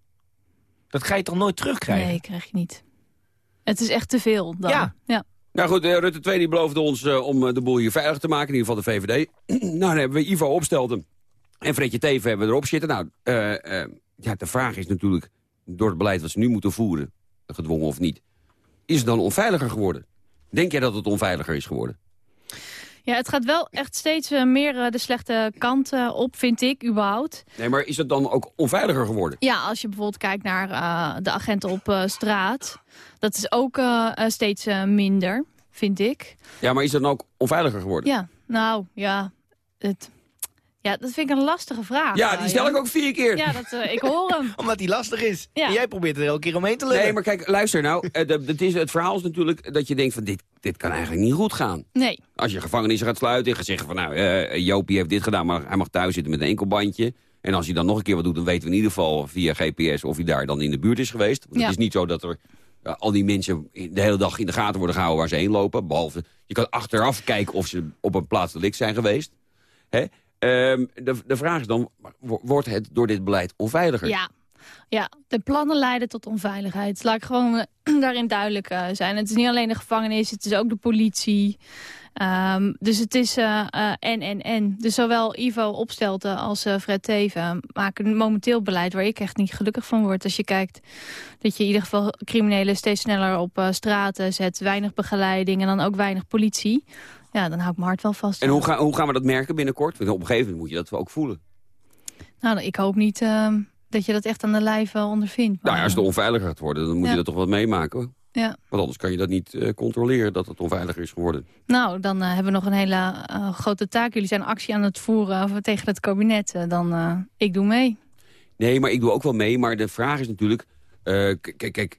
Dat ga je toch nooit terugkrijgen? Nee, krijg je niet. Het is echt te veel dan. Ja. ja. Nou goed, eh, Rutte 2 die beloofde ons eh, om eh, de boel hier veilig te maken. In ieder geval de VVD. nou, dan hebben we Ivo Opstelten en Fredje Teven hebben we erop zitten. Nou, ja, de vraag is natuurlijk, door het beleid wat ze nu moeten voeren... gedwongen of niet, is het dan onveiliger geworden? Denk jij dat het onveiliger is geworden? Ja, het gaat wel echt steeds eh, meer eh, de slechte kant eh, op, vind ik, überhaupt. Nee, maar is het dan ook onveiliger geworden? Ja, als je bijvoorbeeld kijkt naar de agenten op straat. Dat is ook steeds minder, vind ik. Ja, maar is het dan ook onveiliger geworden? Ja, nou, ja. Het, ja, dat vind ik een lastige vraag. Ja, die stel ik ook vier keer. Ja, dat, eh, ik hoor hem. Omdat die lastig is. Ja. En jij probeert er elke keer omheen te lullen. Nee, maar kijk, luister nou. eh, de- Het, is, het verhaal is natuurlijk dat je denkt van dit, dit kan eigenlijk niet goed gaan. Nee, Als je gevangenissen gaat sluiten en gaat zeggen van nou, eh, Jopie heeft dit gedaan, maar hij mag thuis zitten met een enkelbandje. En als hij dan nog een keer wat doet, dan weten we in ieder geval via GPS of hij daar dan in de buurt is geweest. Want Ja. het is niet zo dat er al die mensen de hele dag in de gaten worden gehouden waar ze heen lopen. Behalve, je kan achteraf kijken of ze op een plaats delict zijn geweest. Hè? Ehm, de, de vraag is dan, wo- wordt het door dit beleid onveiliger? ja. Ja, de plannen leiden tot onveiligheid. Laat ik gewoon daarin duidelijk eh, zijn. Het is niet alleen de gevangenis, het is ook de politie. Ehm, dus het is eh, eh, en, en, en. Dus zowel Ivo Opstelten als eh, Fred Teven maken momenteel beleid... waar ik echt niet gelukkig van word. Als je kijkt dat je in ieder geval criminelen steeds sneller op straten zet... weinig begeleiding en dan ook weinig politie... ja, dan hou ik mijn hart wel vast. En hoe, ga, hoe gaan we dat merken binnenkort? Want op een gegeven moment moet je dat ook voelen. Nou, ik hoop niet ehm, dat je dat echt aan de lijf eh, ondervindt. Nou ja, als het Maar, onveiliger gaat worden, dan moet Ja. je dat toch wat meemaken. hoor. ja. Want anders kan je dat niet eh, controleren dat het onveiliger is geworden. Nou, dan eh, hebben we nog een hele eh, grote taak. Jullie zijn actie aan het voeren tegen het kabinet. Dan, ik doe mee. Nee, maar ik doe ook wel mee. Maar de vraag is natuurlijk... kijk, kijk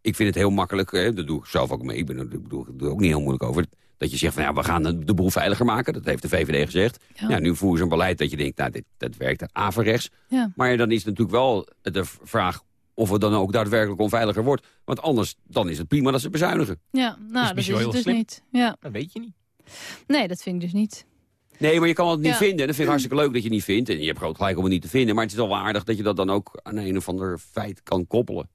ik vind het heel makkelijk. hè, dat doe ik zelf ook mee. Ik, ben, ik, bedoel, ik doe er ook niet heel moeilijk over. Dat je zegt van ja, we gaan de, de boel veiliger maken. Dat heeft de VVD gezegd. Ja. Ja. nu voeren ze een beleid dat je denkt, nou, dit, dat werkt averechts. Ja. Maar dan is het natuurlijk wel de vraag of het dan ook daadwerkelijk onveiliger wordt. Want anders dan is het prima dat ze bezuinigen. Ja, nou, dat is, misschien wel het heel dus slim. niet. Ja. Dat weet je niet. Nee, dat vind ik dus niet. Nee, maar je kan het niet Ja. vinden. En dat vind ik hartstikke leuk dat je het niet vindt. En je hebt groot gelijk om het niet te vinden. Maar het is wel aardig dat je dat dan ook aan een of ander feit kan koppelen.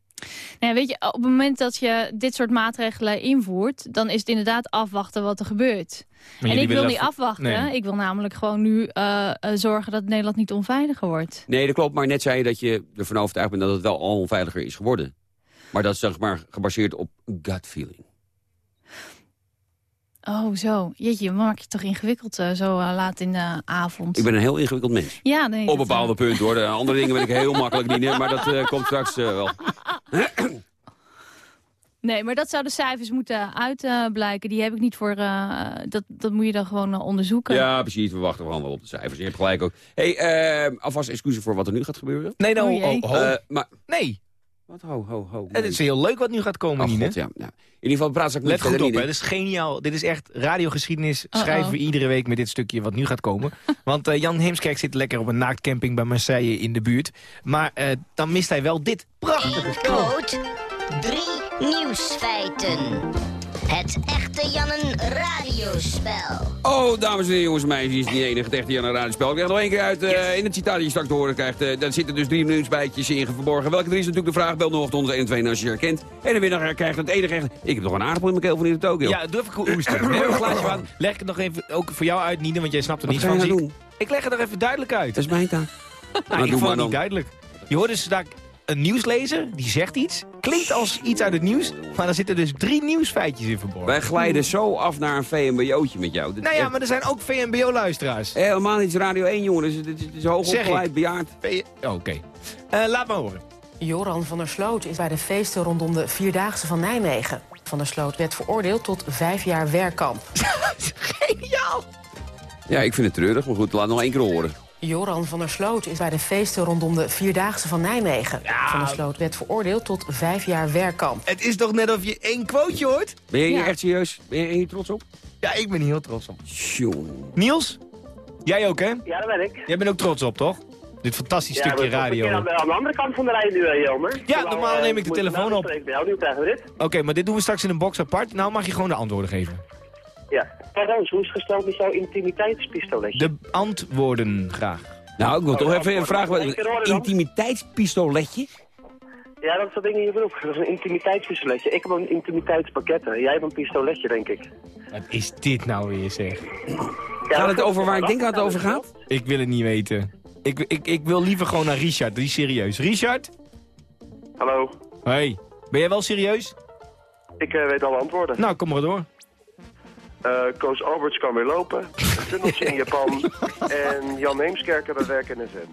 Nou, weet je, op het moment dat je dit soort maatregelen invoert... dan is het inderdaad afwachten wat er gebeurt. Maar en ik wil niet afwachten. Nee. Ik wil namelijk gewoon nu eh, eh, zorgen dat Nederland niet onveiliger wordt. Nee, dat klopt. Maar net zei je dat je ervan overtuigd bent dat het wel al onveiliger is geworden. Maar dat is zeg maar gebaseerd op gut feeling. Oh, zo. Jeetje, wat maak je het toch ingewikkeld eh, zo eh, laat in de avond. Ik ben een heel ingewikkeld mens. Ja, nee. Op dat, bepaalde eh, punten hoor. De andere dingen ben ik heel makkelijk niet. Maar dat eh, komt straks eh, wel. Nee, maar dat zouden cijfers moeten uitblijken. Die heb ik niet voor... eh, dat, dat moet je dan gewoon eh, onderzoeken. Ja, precies. We wachten gewoon wel op de cijfers. Je hebt gelijk ook. hey, eh, alvast excuses voor wat er nu gaat gebeuren. Nee, nou, Oh, oh, ho. Eh, maar... nee. Wat? Ho, ho, ho. Het is heel leuk wat nu gaat komen, Oh. God, ja. Nou, in ieder geval praat ik Let goed op, hè. Dit is geniaal. Dit is echt radiogeschiedenis. Uh-oh. Schrijven we iedere week met dit stukje wat nu gaat komen. Want eh, Jan Heemskerk zit lekker op een naaktcamping bij Marseille in de buurt. Maar eh, dan mist hij wel dit prachtige. Quote, drie nieuwsfeiten. Het echte Jannen radiospel. Oh, dames en heren, jongens en meisjes, niet enige het echte Jan een radiospel. Ik leg nog één keer uit eh, in het citaat dat je straks te horen krijgt. eh, daar zitten dus drie nieuwsbijtjes in verborgen. Welke drie is natuurlijk de vraag. Bel nog 121 als je ze herkent. En de winnaar krijgt het enige echte... Ik heb nog een aardappel in mijn keel van in de Tokyo. Ja, doe even oester. Neem een glaasje van. Leg ik het nog even ook voor jou uit, Nine, want jij snapt er Wat niet ga je van. nou ik. doen? Ik leg het er even duidelijk uit. Dat is mijn taak. Nou, doe ik vond maar het niet duidelijk. Je hoort dus daar een nieuwslezer, die zegt iets. Klinkt als iets uit het nieuws, maar daar zitten dus drie nieuwsfeitjes in verborgen. Wij glijden zo af naar een VMBO'tje met jou. Nou ja, maar er zijn ook VMBO-luisteraars. Helemaal niet Radio 1, jongen. Dus het is, het is hoog Zeg opgeleid, ik. bejaard. Oh, Oké. Eh, laat maar horen. Joran van der Sloot is bij de feesten rondom de Vierdaagse van Nijmegen. Van der Sloot werd veroordeeld tot vijf jaar werkkamp. Geniaal! Ja, ik vind het treurig, maar goed, laat nog één keer horen. Joran van der Sloot is bij de feesten rondom de Vierdaagse van Nijmegen. Van der Sloot werd veroordeeld tot vijf jaar werkkamp. Het is toch net of je één quoteje hoort? Ben je hier Ja. echt serieus? Ben je hier trots op? Ja, ik ben hier heel trots op. Niels? Jij ook, hè? Ja, dat ben ik. Jij bent ook trots op, toch? Dit fantastisch Ja, stukje radio. Aan de, aan de andere kant van de lijn nu, hè, Jelmer. Ja, normaal lang, neem eh, ik de telefoon op. Oké, maar dit doen we straks in een box apart. Nou mag je gewoon de antwoorden geven. Ja. Pardon, hoe is gesteld met jouw intimiteitspistoletje? De antwoorden graag. Nou, ik wil toch even dan. Intimiteitspistoletje? Ja, dat is dat ding in je broek. Dat is een intimiteitspistoletje. Ik heb een intimiteitspakketten. Jij hebt een pistoletje, denk ik. Wat is dit nou weer, zeg? Gaat het over waar ik denk dat het over gaat? Ik wil het niet weten. Ik, ik, ik wil liever gewoon naar Richard, die is serieus. Richard? Hallo. Hey, ben jij wel serieus? Ik eh, weet alle antwoorden. Nou, kom maar door. Eh, Koos Alberts kan weer lopen. Een tunneltje in Japan. En Jan Heemskerker, we werken in een zen.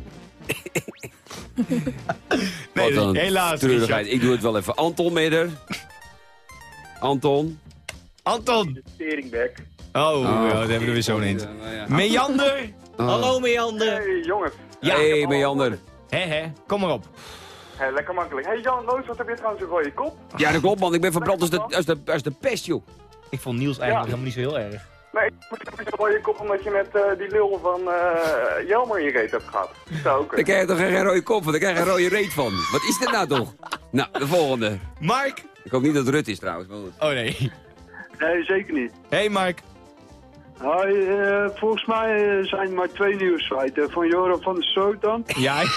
Wat een helaas, treurigheid. Ik doe het wel even. Anton Midder. Anton. Anton! Teringbek. Oh, ja, daar hebben we er weer zo'n eens. Meander! Hallo, Meander! Hey, jongens. Ja, hey, Meander. Hè, hè, kom maar op. Hey, lekker makkelijk. Hey Jan, Loos, wat heb je trouwens een rode kop? Ja, dat klopt, man. Ik ben verbrand als de, als de, als de pest, joh. Ik vond Niels eigenlijk helemaal niet zo heel erg. Nee, ik heb een rode kop omdat je net eh, die lul van eh Jelmer in je reet hebt gehad. Zo ook. Daar krijg je toch geen rode kop van. Daar krijg je een rode reet van. Wat is dit nou toch? Nou, de volgende. Mark! Ik hoop niet dat het Rut is trouwens. Oh nee. Nee, zeker niet. Hey Mark. Hi, eh, volgens mij eh, zijn er maar twee nieuwsfeiten. Van Joran van der dan. Ja. Eh,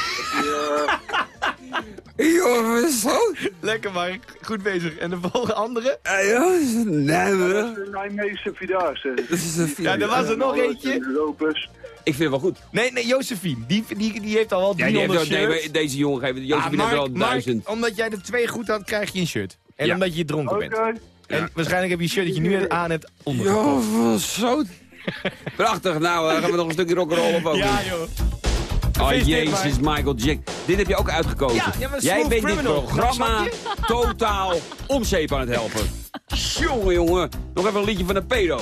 Joh, zo? Lekker Mark, goed bezig. En de volgende andere? Ja, joh. Nee, dat hoor. is de Nijmeegse Vierdaagse. Dat is een Ja, er was er nog eentje. Lopers. Ik vind het wel goed. Nee, nee, Josephine. Die, die, die heeft al wel Ja, die 300 heeft wel, nee, shirts. maar deze jongen geeft Josephine Ah, heeft wel Mark, Mark, duizend. omdat jij de twee goed had, krijg je een shirt. En Ja. omdat je dronken bent. En waarschijnlijk heb je een shirt dat je nu aan hebt ondergekocht. Ja, wat zo. Prachtig. Nou, dan gaan we nog een stukje rock'n'roll op ook. Ja, joh. Oh jezus, Michael Jack. Dit heb je ook uitgekozen. Ja, ja, Jij bent dit programma totaal om zeep aan het helpen. Jongen, jongen. Nog even een liedje van de pedo.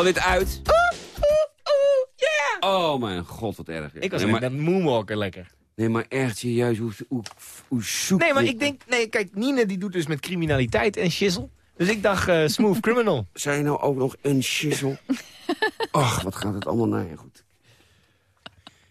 Kan dit uit? Oh mijn god, wat erg. Ik was nee, maar, dat moonwalker lekker. nee, maar echt serieus, hoe, hoe, hoe zoek Nee, maar ik denk... Nee, kijk, Nine die doet dus met criminaliteit en shizzle. Dus ik dacht eh, smooth criminal. Zijn nou ook nog een shizzle? Ach, wat gaat het allemaal naar je goed.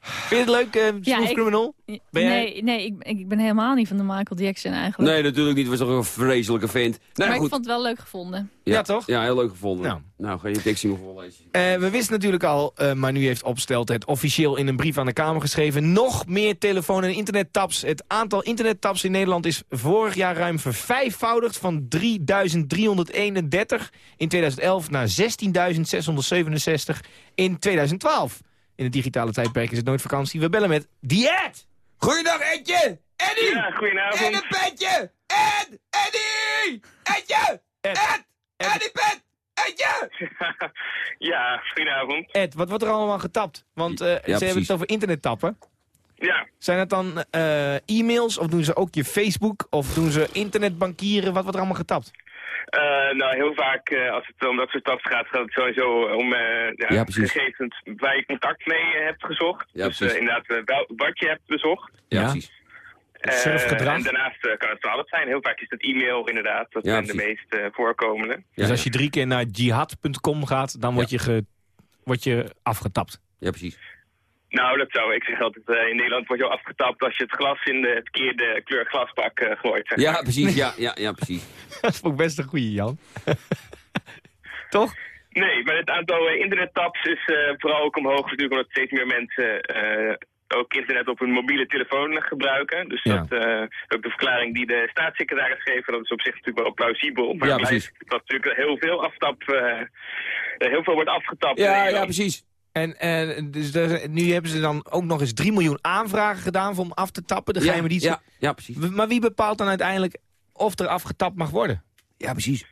Vind je het leuk, smooth Ja, ik- criminal? Ben jij- Nee, nee ik, ik ben helemaal niet van de Michael Jackson eigenlijk. Nee, natuurlijk niet. Het was toch een vreselijke vent. Nou, maar goed. ik vond het wel leuk gevonden. Ja, toch? Ja, heel leuk gevonden. Nou. Nou, ga je tekstje nog voorlezen. Eh, we wisten natuurlijk al, eh, maar nu heeft Opstelt het officieel in een brief aan de Kamer geschreven. Nog meer telefoon- en internettaps. Het aantal internettaps in Nederland is vorig jaar ruim vervijfvoudigd. Van 3.331 in 2011 naar 16.667 in 2012. In het digitale tijdperk is het nooit vakantie. We bellen met Diet. Goeiedag, Edje! Eddie! Ja, goedenavond. En een petje! Ed! Eddie! Edje! Ed! Eddie Pet! Edje! Ja, goedenavond. Ed, wat wordt er allemaal getapt? Want eh, ze hebben het over internet tappen. Ja. Zijn het dan eh, e-mails of doen ze ook je Facebook of doen ze internetbankieren? Wat wordt er allemaal getapt? Eh, nou, heel vaak eh, als het om dat soort taps gaat, gaat het sowieso om eh, ja, Ja, precies. gegevens waar je contact mee hebt gezocht. Ja, dus precies. inderdaad wel- wat je hebt bezocht. Ja, precies. Eh, surfgedrag. en daarnaast kan het van alles zijn. Heel vaak is het e-mail inderdaad. Dat Ja, zijn de meest eh, voorkomende. dus als je drie keer naar jihad.com gaat, dan word, je ge, word je afgetapt. Ja, precies. Nou, dat zou ik zeg altijd. eh, in Nederland word je al afgetapt als je het glas in de het verkeerde kleur glasbak eh, gooit. zeg Ja, precies. Ja, ja, ja, precies. Dat is ook best een goeie, Jan. Toch? Nee, maar het aantal eh, internettaps is eh, vooral ook omhoog natuurlijk omdat steeds meer mensen eh, ook internet op hun mobiele telefoon gebruiken. Dus Ja. dat eh, ook de verklaring die de staatssecretaris geeft. Dat is op zich natuurlijk wel plausibel. Maar Ja, precies. dat natuurlijk heel veel aftap, eh, heel veel wordt afgetapt. Ja, ja, precies. En eh, dus er- nu hebben ze dan ook nog eens 3 miljoen aanvragen gedaan om af te tappen. De Ja, geheime dienst. ja, ja, precies. Maar wie bepaalt dan uiteindelijk of er afgetapt mag worden? Ja, precies.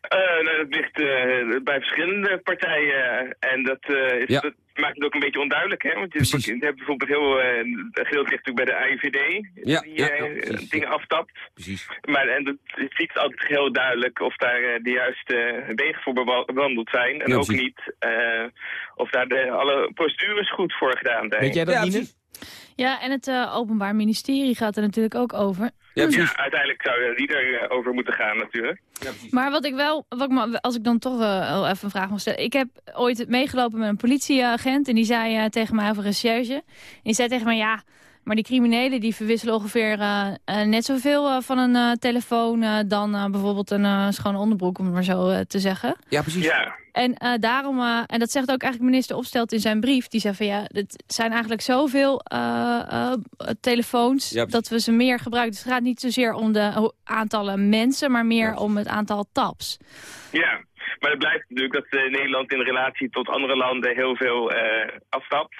Eh, nou, dat ligt eh, bij verschillende partijen. en dat, eh, is, Ja. dat maakt het ook een beetje onduidelijk. Hè? Want je, Precies. hebt bijvoorbeeld heel eh gedeelte ligt natuurlijk bij de AIVD. Ja, die ja, eh, ja, precies. dingen aftapt. Precies. Maar en het is niet altijd heel duidelijk of daar eh, de juiste wegen voor bewa- bewandeld zijn. En Ja, ook niet eh, of daar de, alle procedures goed voor gedaan zijn. Weet jij dat, precies. Ja, en het eh, Openbaar Ministerie gaat er natuurlijk ook over. Ja, uiteindelijk zou eh, die er eh, over moeten gaan natuurlijk. Ja, precies. Maar wat ik wel, wat ik, als ik dan toch eh, wel even een vraag mag stellen. Ik heb ooit meegelopen met een politieagent en die zei eh, tegen mij over recherche. En die zei tegen mij, ja, maar die criminelen die verwisselen ongeveer eh, eh, net zoveel eh, van een eh, telefoon eh, dan eh, bijvoorbeeld een eh, schone onderbroek, om het maar zo te zeggen. Ja, precies. Ja, En eh, daarom, eh, en dat zegt ook eigenlijk minister Opstelt in zijn brief. Die zei van ja, het zijn eigenlijk zoveel eh, eh, telefoons Ja, dat we ze meer gebruiken. Dus het gaat niet zozeer om de aantallen mensen, maar meer Ja, om het aantal taps. ja. Maar het blijft natuurlijk dat eh, Nederland in relatie tot andere landen heel veel eh, afstapt.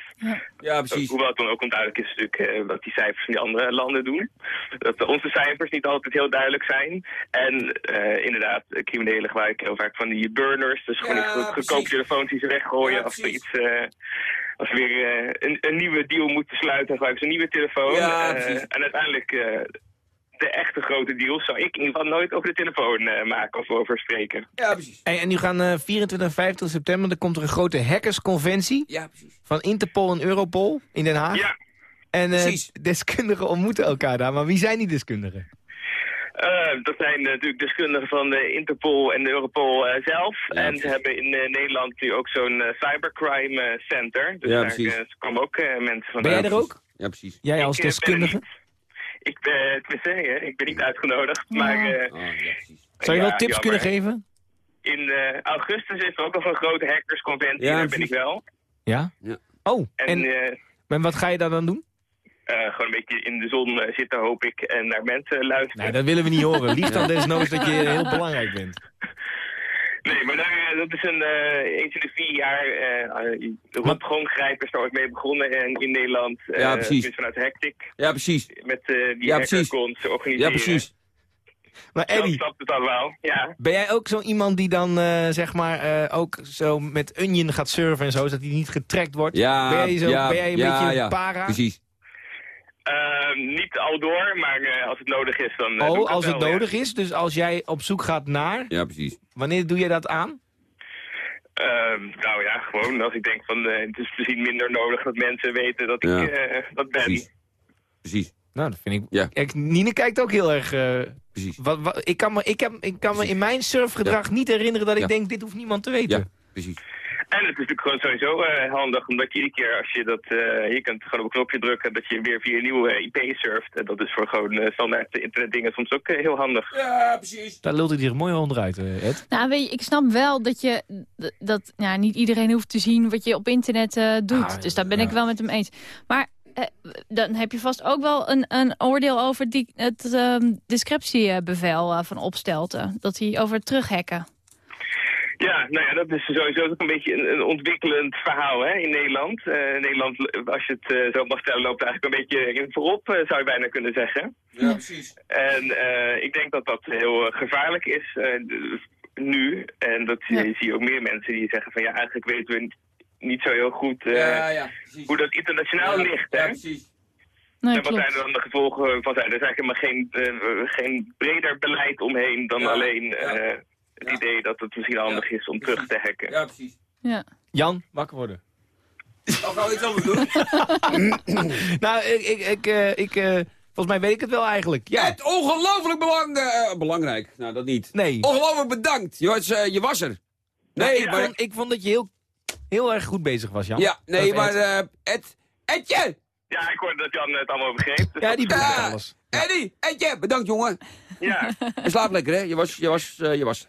Ja, precies. Hoewel het dan ook onduidelijk is natuurlijk eh, wat die cijfers van die andere landen doen. Dat onze cijfers niet altijd heel duidelijk zijn. En eh, inderdaad, criminelen gebruiken heel vaak van die burners. Dus gewoon Ja, die go- precies. goedkope telefoons die ze weggooien Ja, als ze precies. iets... eh, als we weer eh, een, een nieuwe deal moeten sluiten, dan gebruiken ze een nieuwe telefoon. Ja, Eh, en uiteindelijk, eh, de echte grote deals zou ik in ieder geval nooit over de telefoon eh, maken of over spreken. Ja, precies. Hey, en nu gaan eh 24 en 25 september, dan komt er een grote hackersconventie Ja, precies. van Interpol en Europol in Den Haag. Ja, En eh, deskundigen ontmoeten elkaar daar. Maar wie zijn die deskundigen? Eh, dat zijn natuurlijk deskundigen van de Interpol en de Europol eh, zelf. Ja, en ze hebben in eh, Nederland nu ook zo'n eh, cybercrime center. Dus Ja, daar precies. komen ook eh, mensen van. Ben jij er ook? Ja, precies. Jij als Ik, ben deskundige? Ik ben, tenminste, hè, ik ben niet uitgenodigd, maar eh, Oh. Zou je wel ja, tips jammer. kunnen geven? in eh, augustus is er ook nog een grote hackersconventie, Ja, daar ben ik wel. Ja? Ja. Oh, En, en, eh, en wat ga je daar dan doen? eh, gewoon een beetje in de zon eh, zitten, hoop ik, en naar mensen luisteren. Nee, dat willen we niet horen. Lief dan desnoods dat je heel belangrijk bent. Nee, maar daar, eh, dat is een eh, eens in de vier jaar. eh uh, Rob Groongrijp is daar ooit mee begonnen in, in Nederland. eh, Ja, precies. dus vanuit Hectic. Ja, precies. Met eh, die Ja, hackercons organiseren. Ja, precies. Maar Eddie, snapt het allemaal. Ja. ben jij ook zo iemand die dan eh, zeg maar eh, ook zo met Onion gaat surfen en zo, zodat hij niet getrackt wordt? Ja, ben jij, zo, ja, ben jij een ja, beetje ja, para? Precies. Eh, niet al door, maar eh, als het nodig is, dan. eh, doe ik Oh, als het ja. nodig is. Dus als jij op zoek gaat naar, Ja, precies. wanneer doe je dat aan? Ehm, nou ja, gewoon als ik denk van eh, het is misschien minder nodig dat mensen weten dat Ja. ik eh, dat ben. Precies. Precies. Nou, dat vind ik... Ja. Ik- Nine kijkt ook heel erg... eh, Precies. wat, wat, ik, kan me, ik, heb, ik kan me in mijn surfgedrag niet herinneren dat ik Ja. denk, dit hoeft niemand te weten. Ja, precies. En het is natuurlijk gewoon sowieso eh, handig, omdat je iedere keer als je dat, eh, je kunt gewoon op een knopje drukken, dat je weer via een nieuwe IP surft. En dat is voor gewoon eh, standaard internetdingen soms ook heel handig. Ja, precies. Daar lult hij er mooi onderuit, eh, Ed. Nou, weet je, ik snap wel dat je dat ja, niet iedereen hoeft te zien wat je op internet eh, doet. Ah, dus daar ben ja. ik wel met hem eens. Maar dan heb je vast ook wel een, een oordeel over die, het ehm, discreptiebevel van Opstelten. Dat hij over terughacken. Ja, nou ja, dat is sowieso ook een beetje een, een ontwikkelend verhaal hè, in Nederland. Eh, Nederland, als je het eh, zo mag stellen, loopt eigenlijk een beetje in voorop, eh, zou je bijna kunnen zeggen. Ja, precies. En eh, ik denk dat dat heel eh, gevaarlijk is eh, nu. En dat zie- zie je ook meer mensen die zeggen van ja, eigenlijk weten we niet, zo heel goed eh, Ja, ja, hoe dat internationaal ligt. Hè? Ja, precies. Nee, en wat klopt. zijn er dan de gevolgen van zijn? Er is eigenlijk helemaal geen, eh, geen breder beleid omheen dan Ja, alleen het idee dat het misschien handig is om terug te hacken. Ja, precies. Ja. Jan, wakker worden. Of nou iets anders doen? nou, ik, ik, ik, eh, ik eh, volgens mij weet ik het wel eigenlijk. Ja. Het ongelooflijk belang, eh, belangrijk. Nou, dat niet. Nee. Ongelooflijk bedankt. Je was, eh, je was er. Nee, Nee, ik, maar... vond, ik vond dat je heel, heel erg goed bezig was, Jan. Ja, nee, Of maar... Ed. eh Ed, Edje! Ja, ik hoorde dat Jan het allemaal begreep. dus Ja, die begrijpt alles. Eddie, Edje, bedankt jongen. Ja. En slaap lekker, hè? Je was, je was, eh, je was.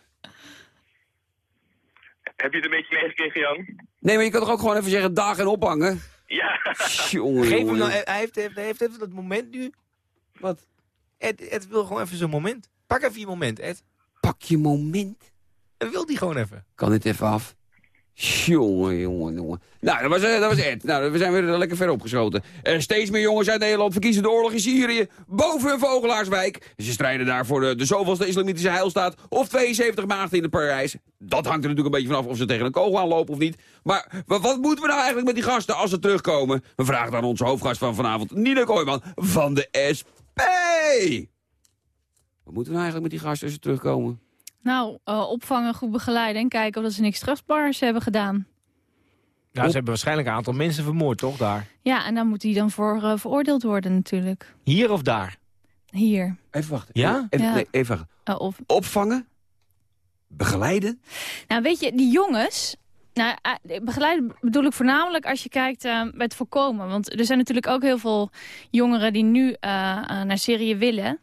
Heb je het een beetje meegekregen, Jan? Nee, maar je kan toch ook gewoon even zeggen dag en ophangen? Ja. Jongen, Geef hem jongen. nou, hij heeft, heeft, heeft even dat moment nu. Wat? Ed, Ed wil gewoon even zijn moment. Pak even je moment, Ed. Pak je moment. Dat wil die gewoon even. Kan dit even af? Jongen, jongen, jongen. Nou, dat was, eh, dat was Ed. Nou, we zijn weer lekker ver opgeschoten. Er steeds meer jongens uit Nederland verkiezen de oorlog in Syrië boven hun Vogelaarswijk. Ze strijden daar voor de, de zoveelste islamitische heilstaat of 72 maagden in Parijs. Dat hangt er natuurlijk een beetje vanaf of ze tegen een kogel aanlopen of niet. Maar wa- wat moeten we nou eigenlijk met die gasten als ze terugkomen? We vragen aan onze hoofdgast van vanavond, Nina Kooijman van de SP. Wat moeten we nou eigenlijk met die gasten als ze terugkomen? Nou, eh, opvangen, goed begeleiden en kijken of dat ze niks strafbaars hebben gedaan. Nou, ze hebben waarschijnlijk een aantal mensen vermoord, toch, daar? Ja, en dan moet hij dan voor eh, veroordeeld worden natuurlijk. Hier of daar? Hier. Even wachten. Ja? Even, Ja. nee, even wachten. Eh, of, Opvangen? Begeleiden? nou, weet je, die jongens... Nou, eh, begeleiden bedoel ik voornamelijk als je kijkt eh, bij het voorkomen. Want er zijn natuurlijk ook heel veel jongeren die nu eh, eh, naar Syrië willen.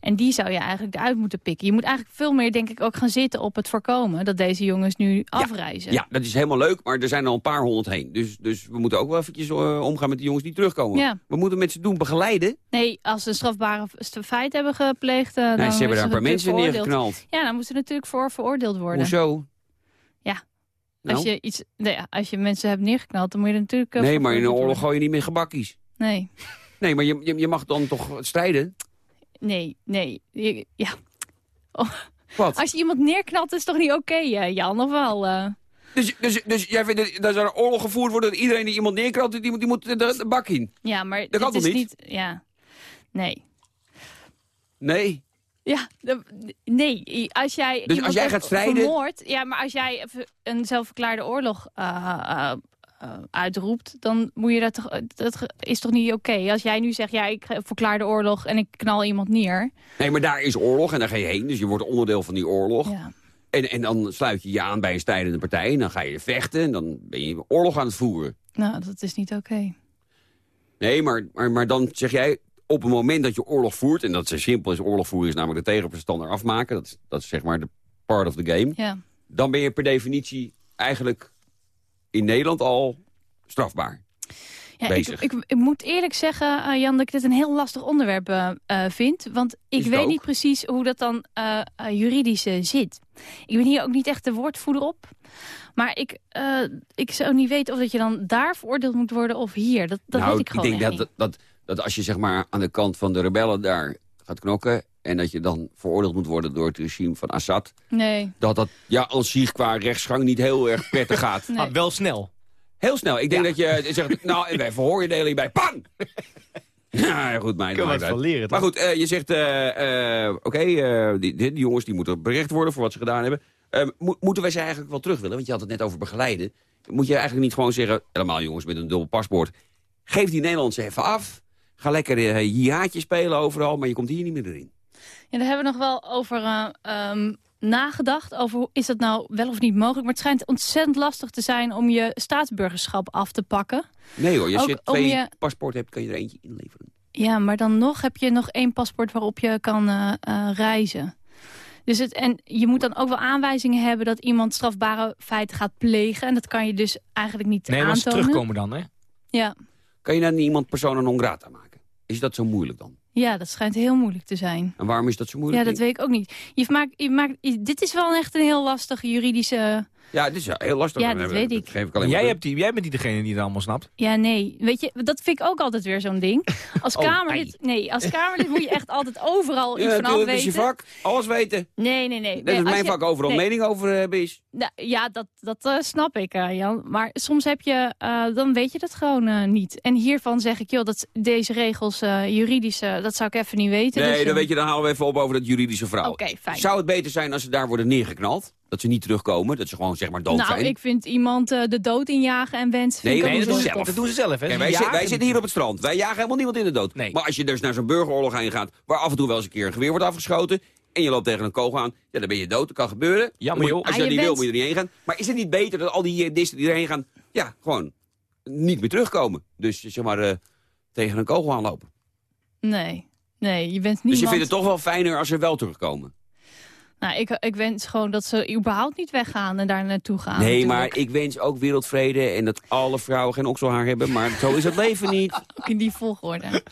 En die zou je eigenlijk eruit moeten pikken. Je moet eigenlijk veel meer, denk ik, ook gaan zitten op het voorkomen... dat deze jongens nu afreizen. Ja, dat is helemaal leuk, maar er zijn al een paar honderd heen. Dus, dus we moeten ook wel eventjes eh, omgaan met die jongens die terugkomen. Ja. We moeten met ze doen begeleiden. Nee, als ze een strafbare feit hebben gepleegd... eh, dan Nee, ze hebben daar een paar mensen neergeknald. Ja, dan moeten ze natuurlijk voor veroordeeld worden. Hoezo? Ja. Nou? Als, je iets, nee, als je mensen hebt neergeknald, dan moet je natuurlijk... eh, Nee, maar in een oorlog gooi je niet meer gebakkies. Nee, Nee, maar je, je, je mag dan toch strijden? Nee, nee. Ja. Oh. Wat? Als je iemand neerknalt, is het toch niet oké, eh, Jan? Of wel? eh? Dus, dus, dus jij vindt dat, er een oorlog gevoerd wordt... dat iedereen die iemand neerknalt, die, moet- die moet de, de bak in? Ja, maar Dat dit kan toch is niet? Ja, nee. Nee. Ja, de- nee. Als jij Dus als jij gaat strijden- vermoord, ja, maar als jij een zelfverklaarde oorlog eh, uitroept, dan moet je dat toch, dat is toch niet oké? Als jij nu zegt, ja, ik verklaar de oorlog en ik knal iemand neer. Nee, maar daar is oorlog en daar ga je heen. Dus je wordt onderdeel van die oorlog. Ja. En, en dan sluit je je aan bij een strijdende partij. En dan ga je vechten en dan ben je oorlog aan het voeren. Nou, dat is niet oké. Nee, maar, maar, maar dan zeg jij, op het moment dat je oorlog voert... en dat is simpel is, oorlog voeren is namelijk de tegenstander afmaken. Dat is, dat is zeg maar de part of the game. Ja. Dan ben je per definitie eigenlijk in Nederland al strafbaar. Ja, ik, ik, ik moet eerlijk zeggen, eh, Jan, dat ik dit een heel lastig onderwerp eh, eh, vind. Want ik weet ook? niet precies hoe dat dan eh, juridisch zit. Ik ben hier ook niet echt de woordvoerder op. Maar ik, ik zou niet weten of dat je dan daar veroordeeld moet worden of hier. Dat, dat nou, weet ik gewoon denk dat, niet. dat, dat, dat als je zeg maar aan de kant van de rebellen daar gaat knokken... en dat je dan veroordeeld moet worden door het regime van Assad... Nee. dat dat ja, als zich qua rechtsgang niet heel erg prettig gaat. Nee. Maar wel snel. Heel snel. Ik denk dat je zegt, nou, even verhoor je hierbij. Pang! Ja, goed, meid. Kunnen we van leren, Maar goed, eh, je zegt, eh, eh, oké, eh, die, die, die jongens die moeten berecht worden voor wat ze gedaan hebben. Mo- moeten wij ze eigenlijk wel terug willen? Want je had het net over begeleiden. Moet je eigenlijk niet gewoon zeggen, helemaal jongens met een dubbel paspoort. Geef die Nederlandse even af. Ga lekker uh, jihadje spelen overal, maar je komt hier niet meer erin. Ja, daar hebben we nog wel over eh, ehm, nagedacht. Over is dat nou wel of niet mogelijk. Maar het schijnt ontzettend lastig te zijn om je staatsburgerschap af te pakken. Nee hoor, als Ook je twee je- paspoorten hebt, kan je er eentje inleveren. Ja, maar dan nog heb je nog één paspoort waarop je kan eh, eh, reizen. Dus het, en je moet dan ook wel aanwijzingen hebben dat iemand strafbare feiten gaat plegen. En dat kan je dus eigenlijk niet Nee, maar ze aantonen. terugkomen dan, hè? Ja, Kan je dan iemand persona non grata maken? Is dat zo moeilijk dan? Ja, dat schijnt heel moeilijk te zijn. En waarom is dat zo moeilijk? Ja, dat weet ik ook niet. Je maakt, je maakt, dit is wel echt een heel lastige juridische... Ja, dit is ja heel lastig. Ja, dat weet ik. geef ik alleen Jij, maar hebt die, jij bent niet degene die het allemaal snapt. Ja, nee. Weet je, dat vind ik ook altijd weer zo'n ding. Als Oh, Kamerlid, nee, als Kamerlid moet je echt altijd overal Ja, iets van natuurlijk, dat weten. is je vak. Alles weten. Nee, nee, nee. Dat nee, is mijn je- vak overal nee. mening over hebben is. Nou, ja, dat, dat eh, snap ik, eh, Jan. Maar soms heb je, eh, dan weet je dat gewoon eh, niet. En hiervan zeg ik, joh, dat deze regels eh juridisch, eh, dat zou ik even niet weten. Nee, dus, dan eh, weet je, dan halen we even op over dat juridische verhaal. Oké, fijn. Zou het beter zijn als ze daar worden neergeknald? Dat ze niet terugkomen? Dat ze gewoon zeg maar dood Nou, zijn? ik vind iemand eh, de dood injagen en wens... Nee, nee, ook dat doen niet ze zelf. Dat doen ze zelf, hè? Kijk, wij, zitten hier op het strand. Wij jagen helemaal niemand in de dood. Nee. Maar als je dus naar zo'n burgeroorlog heen gaat... waar af en toe wel eens een keer een geweer wordt afgeschoten... en je loopt tegen een kogel aan, ja, dan ben je dood. Dat kan gebeuren. Jammer, joh. Als je Ah, je niet wil, moet je er niet heen gaan. Maar is het niet beter dat al die eh, disten die erheen gaan... ja, gewoon niet meer terugkomen? Dus zeg maar eh, tegen een kogel aanlopen. Nee, nee, je bent Dus je vindt het toch wel fijner als ze wel terugkomen? Nou, ik, ik wens gewoon dat ze überhaupt niet weggaan en daar naartoe gaan. nee, natuurlijk. maar ik wens ook wereldvrede... en dat alle vrouwen geen okselhaar hebben. Maar zo is het leven niet. Ook in die volgorde.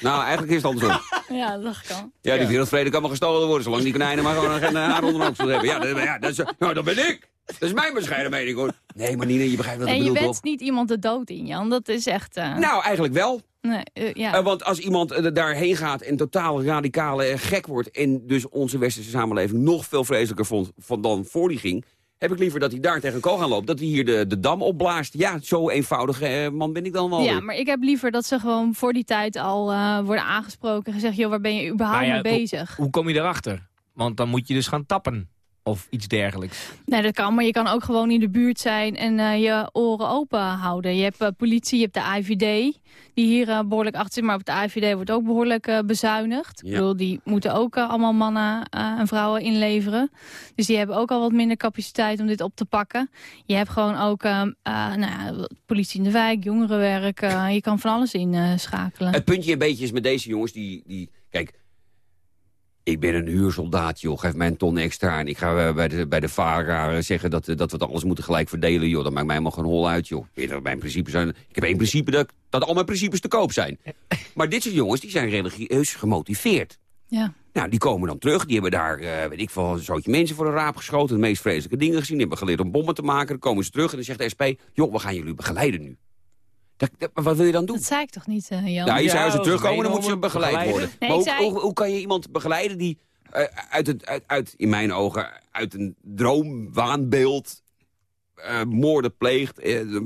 Nou, eigenlijk is het andersom. ja, dat dacht ik al. Ja, die wereldvrede kan maar gestolen worden, zolang die konijnen maar gewoon geen haar onder een oksel hebben. Ja, dat, ja dat, is, nou, dat ben ik. Dat is mijn bescheiden mening, hoor. Nee, maar Nina, je begrijpt wat En ik je bedoel, wenst toch? niet iemand de dood in, Jan. Dat is echt... eh, Nou, eigenlijk wel. nee, eh, ja. Eh, want als iemand daarheen gaat en totaal radicale eh, gek wordt... en dus onze westerse samenleving nog veel vreselijker vond van dan voor die ging... heb ik liever dat hij daar tegen aan loopt. Dat hij hier de, de dam opblaast. Ja, zo eenvoudig man ben ik dan wel ja, weer. maar ik heb liever dat ze gewoon voor die tijd al eh, worden aangesproken. En gezegd, joh, waar ben je überhaupt ja, mee hoe- bezig? Hoe kom je erachter? Want dan moet je dus gaan tappen. Of iets dergelijks. Nee, dat kan, maar je kan ook gewoon in de buurt zijn en eh, je oren open houden. Je hebt eh, politie, je hebt de IVD, die hier eh, behoorlijk achter zit. Maar op de IVD wordt ook behoorlijk eh, bezuinigd. Ja. Ik bedoel, die moeten ook allemaal mannen en vrouwen inleveren. Dus die hebben ook al wat minder capaciteit om dit op te pakken. Je hebt gewoon ook nou, politie in de wijk, jongerenwerk. je kan van alles inschakelen. Het puntje een beetje is met deze jongens die... die kijk, ik ben een huursoldaat, joh. Geef mij een ton extra. En ik ga eh, bij de, bij de VARA zeggen dat, eh, dat we het alles moeten gelijk verdelen, joh. Dat maakt mij helemaal geen hol uit, joh. Weet je mijn principes zijn? Ik heb één principe dat, dat al mijn principes te koop zijn. Maar dit soort jongens, die zijn religieus gemotiveerd. Ja. Nou, die komen dan terug. Die hebben daar, eh, weet ik veel, een zootje mensen voor een raap geschoten. De meest vreselijke dingen gezien. Die hebben geleerd om bommen te maken. Dan komen ze terug en dan zegt de SP... joh, we gaan jullie begeleiden nu. Dat, wat wil je dan doen? Dat zei ik toch niet, eh, Jan? Nou, je zei als ze terugkomen, dan moeten ze begeleid worden. Nee, maar ik hoe, zei- hoe, hoe kan je iemand begeleiden die eh, uit, het, uit, uit, in mijn ogen, uit een droom, waanbeeld, eh, moorden pleegt,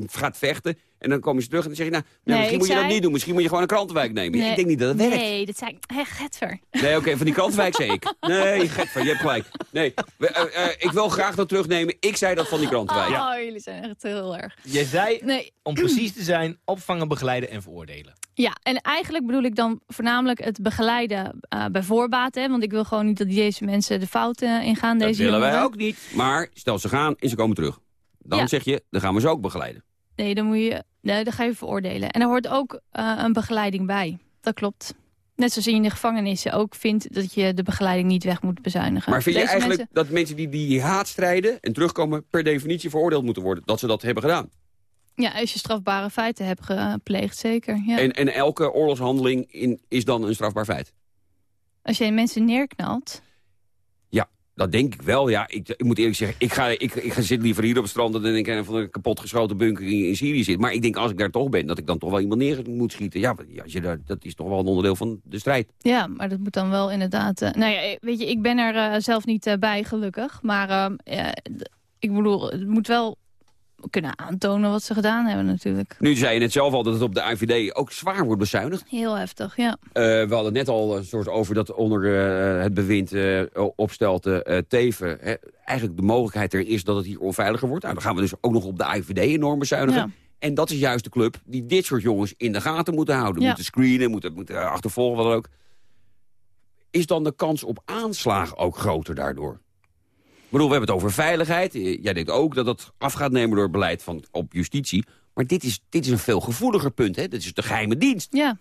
gaat vechten... en dan kom je terug en dan zeg je, nou, nou, Nee, misschien moet je dat niet doen. Misschien moet je gewoon een krantenwijk nemen. Nee. Ik denk niet dat het werkt. Nee, dat zei ik. Hé, Getver. Nee, oké, van die krantenwijk zei ik. Nee, Getver, je hebt gelijk. Nee, we- eh, eh, ik wil graag dat terugnemen. Ik zei dat van die krantenwijk. Oh, jullie zijn echt heel erg. Je zei, Nee, om precies te zijn, opvangen, begeleiden en veroordelen. Ja, en eigenlijk bedoel ik dan voornamelijk het begeleiden eh, bij voorbaat. Hè, want ik wil gewoon niet dat deze mensen de fout eh, ingaan. Dat deze willen wij ook niet. Maar stel ze gaan en ze komen terug. Dan Ja. zeg je, dan gaan we ze ook begeleiden. Nee, dan, moet je, nee, dan ga je veroordelen. En er hoort ook eh, een begeleiding bij. Dat klopt. Net zoals je in de gevangenissen ook vindt dat je de begeleiding niet weg moet bezuinigen. Maar vind je Deze eigenlijk mensen- dat mensen die die haat strijden en terugkomen... per definitie veroordeeld moeten worden? Dat ze dat hebben gedaan? Ja, als je strafbare feiten hebt gepleegd, zeker. Ja. En, en elke oorlogshandeling in, is dan een strafbaar feit? Als je mensen neerknalt... Dat denk ik wel. Ja, ik, ik moet eerlijk zeggen, ik, ga, ik, ik ga zit liever hier op het strand... dan ik in van een kapotgeschoten bunker in, Syrië zit. Maar ik denk, als ik daar toch ben, dat ik dan toch wel iemand neer moet schieten. Ja, als je daar, dat is toch wel een onderdeel van de strijd. Ja, maar dat moet dan wel inderdaad... eh, nou ja, weet je, ik ben er eh, zelf niet eh, bij, gelukkig. Maar ehm, ik bedoel, het moet wel kunnen aantonen wat ze gedaan hebben natuurlijk. Nu zei je net zelf al dat het op de IVD ook zwaar wordt bezuinigd. Heel heftig, ja. Eh, we hadden net al een soort over dat onder eh, het bewind opstelte eh, Teven... hè, eigenlijk de mogelijkheid er is dat het hier onveiliger wordt. Nou, dan gaan we dus ook nog op de IVD enorm bezuinigen. Ja. En dat is juist de club die dit soort jongens in de gaten moeten houden. Ja. Moeten screenen, moeten, moeten achtervolgen, wat dan ook. Is dan de kans op aanslagen ook groter daardoor? Ik bedoel, we hebben het over veiligheid. Eh, Jij denkt ook dat dat af gaat nemen door het beleid van, op justitie. Maar dit is, dit is een veel gevoeliger punt. Hè? Dit is de geheime dienst. Ja,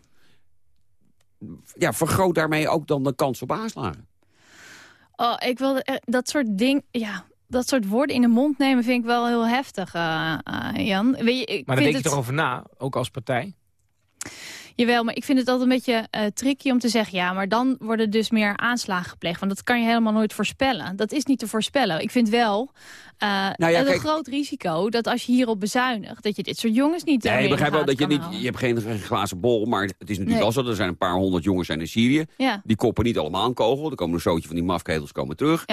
Ja, vergroot daarmee ook dan de kans op aanslagen. oh, ik wil eh, dat soort ding, ja, dat soort woorden in de mond nemen vind ik wel heel heftig, eh, Jan. Weet je, ik Maar daar vind denk je het, toch over na, ook als partij? Jawel, maar ik vind het altijd een beetje eh, tricky om te zeggen... ja, maar dan worden dus meer aanslagen gepleegd. Want dat kan je helemaal nooit voorspellen. Dat is niet te voorspellen. Ik vind wel Nou ja, kijk- een groot risico dat als je hierop bezuinigt... dat je dit soort jongens niet Nee, uh, de begrijpt wel dat je niet... Je hebt geen, geen glazen bol, maar het is natuurlijk Nee. wel zo. Er zijn een paar honderd jongens zijn in Syrië. Ja. Die koppen niet allemaal een kogel. Er komen een zootje van die mafketels komen terug.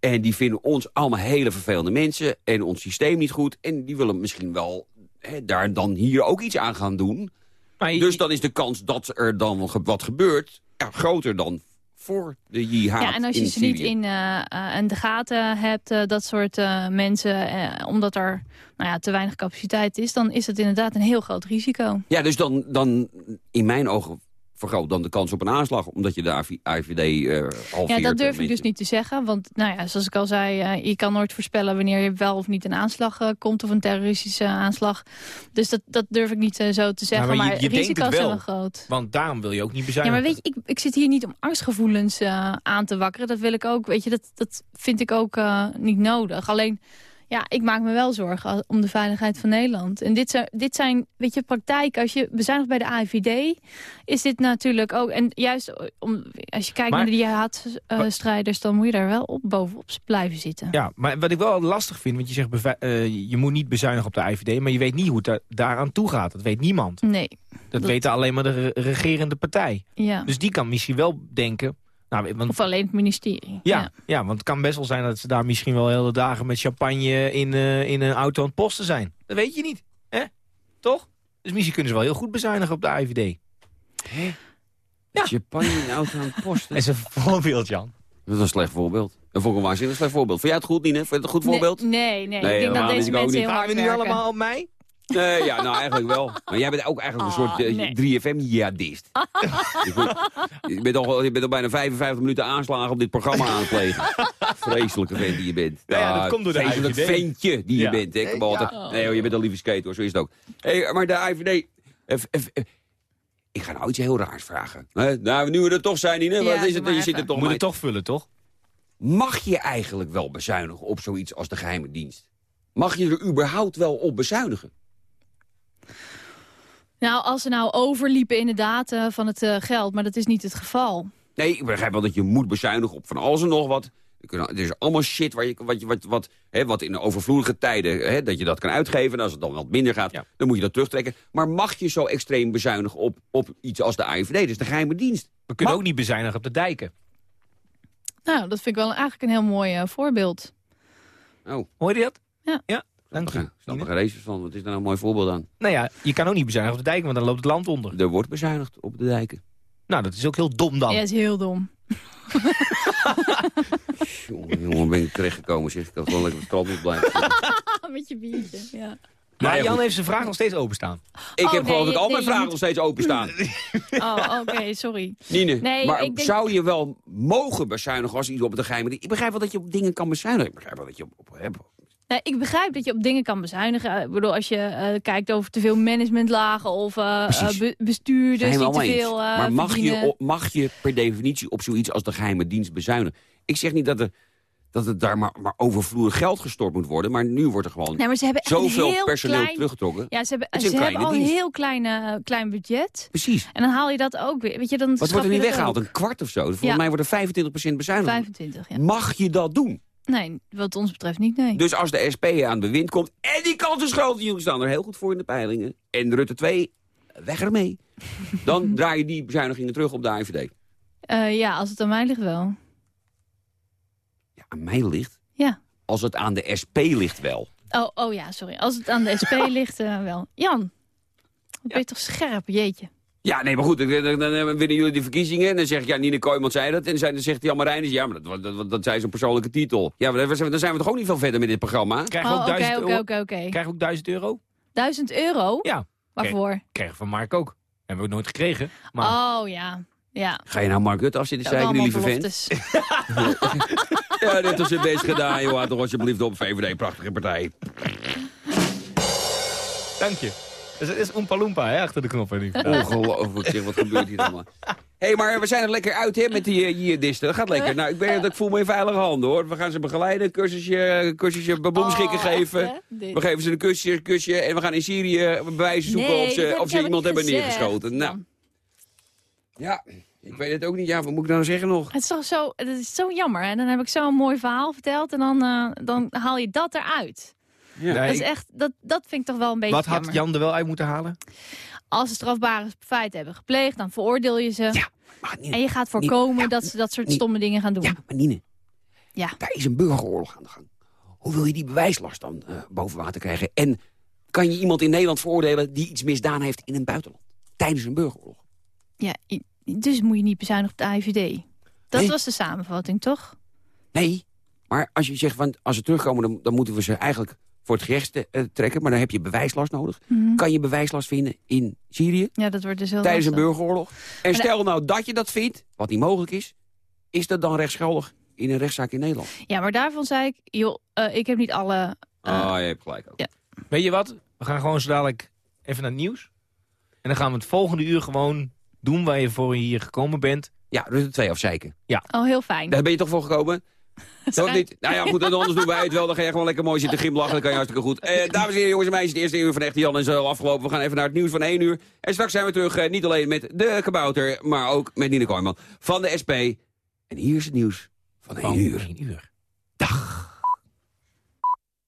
En die vinden ons allemaal hele vervelende mensen. En ons systeem niet goed. En die willen misschien wel hè, daar dan hier ook iets aan gaan doen. Dus dan is de kans dat er dan wat gebeurt... Ja, groter dan voor de jihad Ja, en als je ze niet in, in de gaten hebt, eh, dat soort mensen... omdat er nou ja, te weinig capaciteit is... dan is het inderdaad een heel groot risico. Ja, dus dan, dan in mijn ogen vergroot dan de kans op een aanslag... omdat je de AIVD eh halveert. Ja, dat durf ik dus niet te zeggen. Want nou ja, zoals ik al zei, eh, je kan nooit voorspellen... wanneer je wel of niet een aanslag eh, komt of een terroristische aanslag. Dus dat, dat durf ik niet zo te zeggen. Ja, maar je, je denkt risico's zijn wel. wel groot. Want daarom wil je ook niet Ja, bezuinigen. maar weet je, ik, ik zit hier niet om angstgevoelens eh, aan te wakkeren. Dat wil ik ook, weet je, dat, dat vind ik ook eh, niet nodig. Alleen, ja, ik maak me wel zorgen om de veiligheid van Nederland. En dit zijn, dit zijn weet je, praktijken. Als je bezuinigt bij de AIVD, is dit natuurlijk ook... En juist om, als je kijkt Maar- naar de jihadstrijders... dan moet je daar wel op, bovenop blijven zitten. Ja, maar wat ik wel lastig vind, want je zegt eh, je moet niet bezuinigen op de IVD, maar je weet niet hoe het daar, daaraan toe gaat. Dat weet niemand. Nee. Dat, weet alleen maar de re- regerende partij. Ja. Dus die kan misschien wel denken... Nou, want, Of alleen het ministerie. ja, ja. want het kan best wel zijn dat ze daar misschien wel hele dagen met champagne in, eh, in een auto aan het posten zijn. Dat weet je niet, hè? Toch? Dus misschien kunnen ze wel heel goed bezuinigen op de IVD. Ja. Japan in de auto aan het posten. Dat is een voorbeeld, Jan. Dat is een slecht voorbeeld. Dat vond ik een waanzinnig slecht voorbeeld. Vond jij het goed, Nine? Vond je het een goed voorbeeld? Nee, nee, nee. Nee, ik denk dat deze mensen heel Gaan we nu allemaal op mij? Nee, ja, nou eigenlijk wel. Maar jij bent ook eigenlijk een Oh, soort eh, nee. 3FM-jihadist. je, bent- je, bent al, je bent al bijna 55 minuten aanslagen op dit programma aan het plegen. Vreselijke vent die je bent. Nou ja, dat komt door de Vreselijk IVD. ventje die je bent. Hè. Ja. Nee hoor, je bent een lieve skate hoor, zo is het ook. Hey, maar de IVD... eh, eh, eh, ik ga nou iets heel raars vragen. Nou, nu we er toch zijn, Nine, Ja, wat is het? Je zit er toch Moet het toch vullen, toch? Mag je eigenlijk wel bezuinigen op zoiets als de geheime dienst? Mag je er überhaupt wel op bezuinigen? Nou, als ze nou overliepen inderdaad eh, van het eh, geld, maar dat is niet het geval. Nee, ik begrijp wel dat je moet bezuinigen op van alles en nog wat. Er kunnen- Er is allemaal shit waar je, wat, je- wat, wat, hè, wat in de overvloedige tijden... Hè, dat je dat kan uitgeven. En als het dan wat minder gaat, dan moet je dat terugtrekken. Maar mag je zo extreem bezuinigen op, op iets als de AIVD? Dus de geheime dienst. We kunnen ook niet bezuinigen op de dijken. Nou, dat vind ik wel eigenlijk een heel mooi eh, voorbeeld. Oh. Hoor je dat? Ja. Ja, dank je. snap er geen races van. Wat is daar nou een mooi voorbeeld aan? Nou ja, je kan ook niet bezuinigen op de dijken, want dan loopt het land onder. Er wordt bezuinigd op de dijken. Nou, dat is ook heel dom dan. Ja, dat is heel dom. Jongen, jongen, ben ik terechtgekomen. Zeg, ik had gewoon lekker op het strand moeten blijven. Met je biertje, ja. Maar ja, Jan heeft zijn vraag nog steeds openstaan. Ik Oh, heb nee, geloof ik al nee, mijn vragen moet- nog steeds openstaan. Oh, oké, sorry. Nine, Nee, maar ik denk- zou je wel mogen bezuinigen als iets op de geheime? Ik begrijp wel dat je op dingen kan bezuinigen. Ik begrijp wel dat je op... op hè, Nee, ik begrijp dat je op dingen kan bezuinigen. Ik bedoel, als je eh, kijkt over te veel managementlagen of eh, eh, be- bestuurders die te veel eh, maar mag je, verdienen. mag je per definitie op zoiets als de geheime dienst bezuinigen? Ik zeg niet dat, er, dat het daar maar, maar overvloedig geld gestort moet worden. Maar nu wordt er gewoon Nee, maar ze hebben zoveel personeel klein- teruggetrokken. Ja, ze hebben, ze een hebben al een heel klein, eh, klein budget. Precies. En dan haal je dat ook weer. Weet je, dan Wat wordt er niet weggehaald? ook. Een kwart of zo? Volgens Ja. mij wordt er 25% bezuinigd. 25, ja. Mag je dat doen? Nee, wat ons betreft niet, nee. Dus als de SP aan het bewind komt... en die kans is groot, jullie staan er heel goed voor in de peilingen... en Rutte 2, weg ermee... dan draai je die bezuinigingen terug op de AIVD. Eh, ja, als het aan mij ligt wel. Ja, aan mij ligt. Ja. Als het aan de SP ligt wel. Oh, oh ja, sorry. Als het aan de SP ligt, eh, wel. Jan, wat ben je toch scherp, jeetje. Ja, nee, maar goed, dan, dan, dan winnen jullie de verkiezingen... en dan zeg ik, ja, Nina Kooijman zei dat... en dan zei- dan zegt Jan Marijnis, ja, maar dat, dat, dat, dat zei zo'n persoonlijke titel. Ja, maar dan dan zijn we toch ook niet veel verder met dit programma? Krijgen we Oh, ook oké, 1000 oké, euro? oké, oké. Krijgen we ook 1000 euro? 1000 euro? Ja. Waarvoor? Krijgen we van Mark ook. Hebben we ook nooit gekregen. Maar Oh, ja. Ja. Ga je nou Mark Rutte afzitten zeiken, die lieve vent? Ja, dit is zijn best gedaan, joh. Houd toch alsjeblieft op, VVD, prachtige partij. dank je. Het is, Oompa Loompa, hè, achter de knoppen nu. Ongelooflijk, zeg, wat gebeurt hier allemaal? Hé, hey, maar we zijn er lekker uit, hè, met die jihadisten. Dat gaat lekker. Nou, ik, ben, ik voel me in veilige handen, hoor. We gaan ze begeleiden, cursusje, cursusje bloemschikken Oh, geven. echt. We geven ze een kusje, kusje. En we gaan in Syrië bewijzen zoeken Nee, of ze, of iemand hebben gezegd. neergeschoten. Nou, Ja, ik weet het ook niet. Ja, wat moet ik nou zeggen nog? Het is toch zo, het is zo jammer. En dan heb ik zo'n mooi verhaal verteld en dan, eh, dan haal je dat eruit. Ja. dat, is echt, dat, dat vind ik toch wel een beetje Wat had jammer. Jan er wel uit moeten halen? Als ze strafbare feiten hebben gepleegd, dan veroordeel je ze. en je gaat voorkomen dat ze dat soort stomme dingen gaan doen. Ja, Maar Nine, Ja. daar is een burgeroorlog aan de gang. Hoe wil je die bewijslast dan eh, boven water krijgen? En kan je iemand in Nederland veroordelen die iets misdaan heeft in een buitenland? Tijdens een burgeroorlog? i- dus moet je niet bezuinigen op de IVD. Dat Nee. was de samenvatting, toch? Nee, maar als je zegt, van, als ze terugkomen... dan, dan moeten we ze eigenlijk voor het gerecht eh, trekken. Maar dan heb je bewijslast nodig. Mhm. Kan je bewijslast vinden in Syrië? Ja, dat wordt dus heel tijdens een burgeroorlog. En stel nou dat je dat vindt, wat niet mogelijk is... is dat dan rechtsgeldig in een rechtszaak in Nederland? Ja, maar daarvan zei ik, joh, eh, ik heb niet alle... Ah, je hebt gelijk ook. Ja. Weet je wat? We gaan gewoon zo dadelijk even naar het nieuws. En dan gaan we het volgende uur gewoon doen waar je voor hier gekomen bent. Ja, dus de twee afzeiken. Ja. Oh, heel fijn. Daar ben je toch voor gekomen? Toch niet? Nou ja, goed, en anders doen wij het wel. Dan ga je gewoon lekker mooi zitten grimlachen. Dat kan je hartstikke goed. Eh, dames en heren, jongens en meisjes. Het eerste uur van Echte Jan is al afgelopen. We gaan even naar het nieuws van 1 uur. En straks zijn we terug, eh, niet alleen met de kabouter... maar ook met Nina Kooijman van de SP. En hier is het nieuws van 1 uur. uur.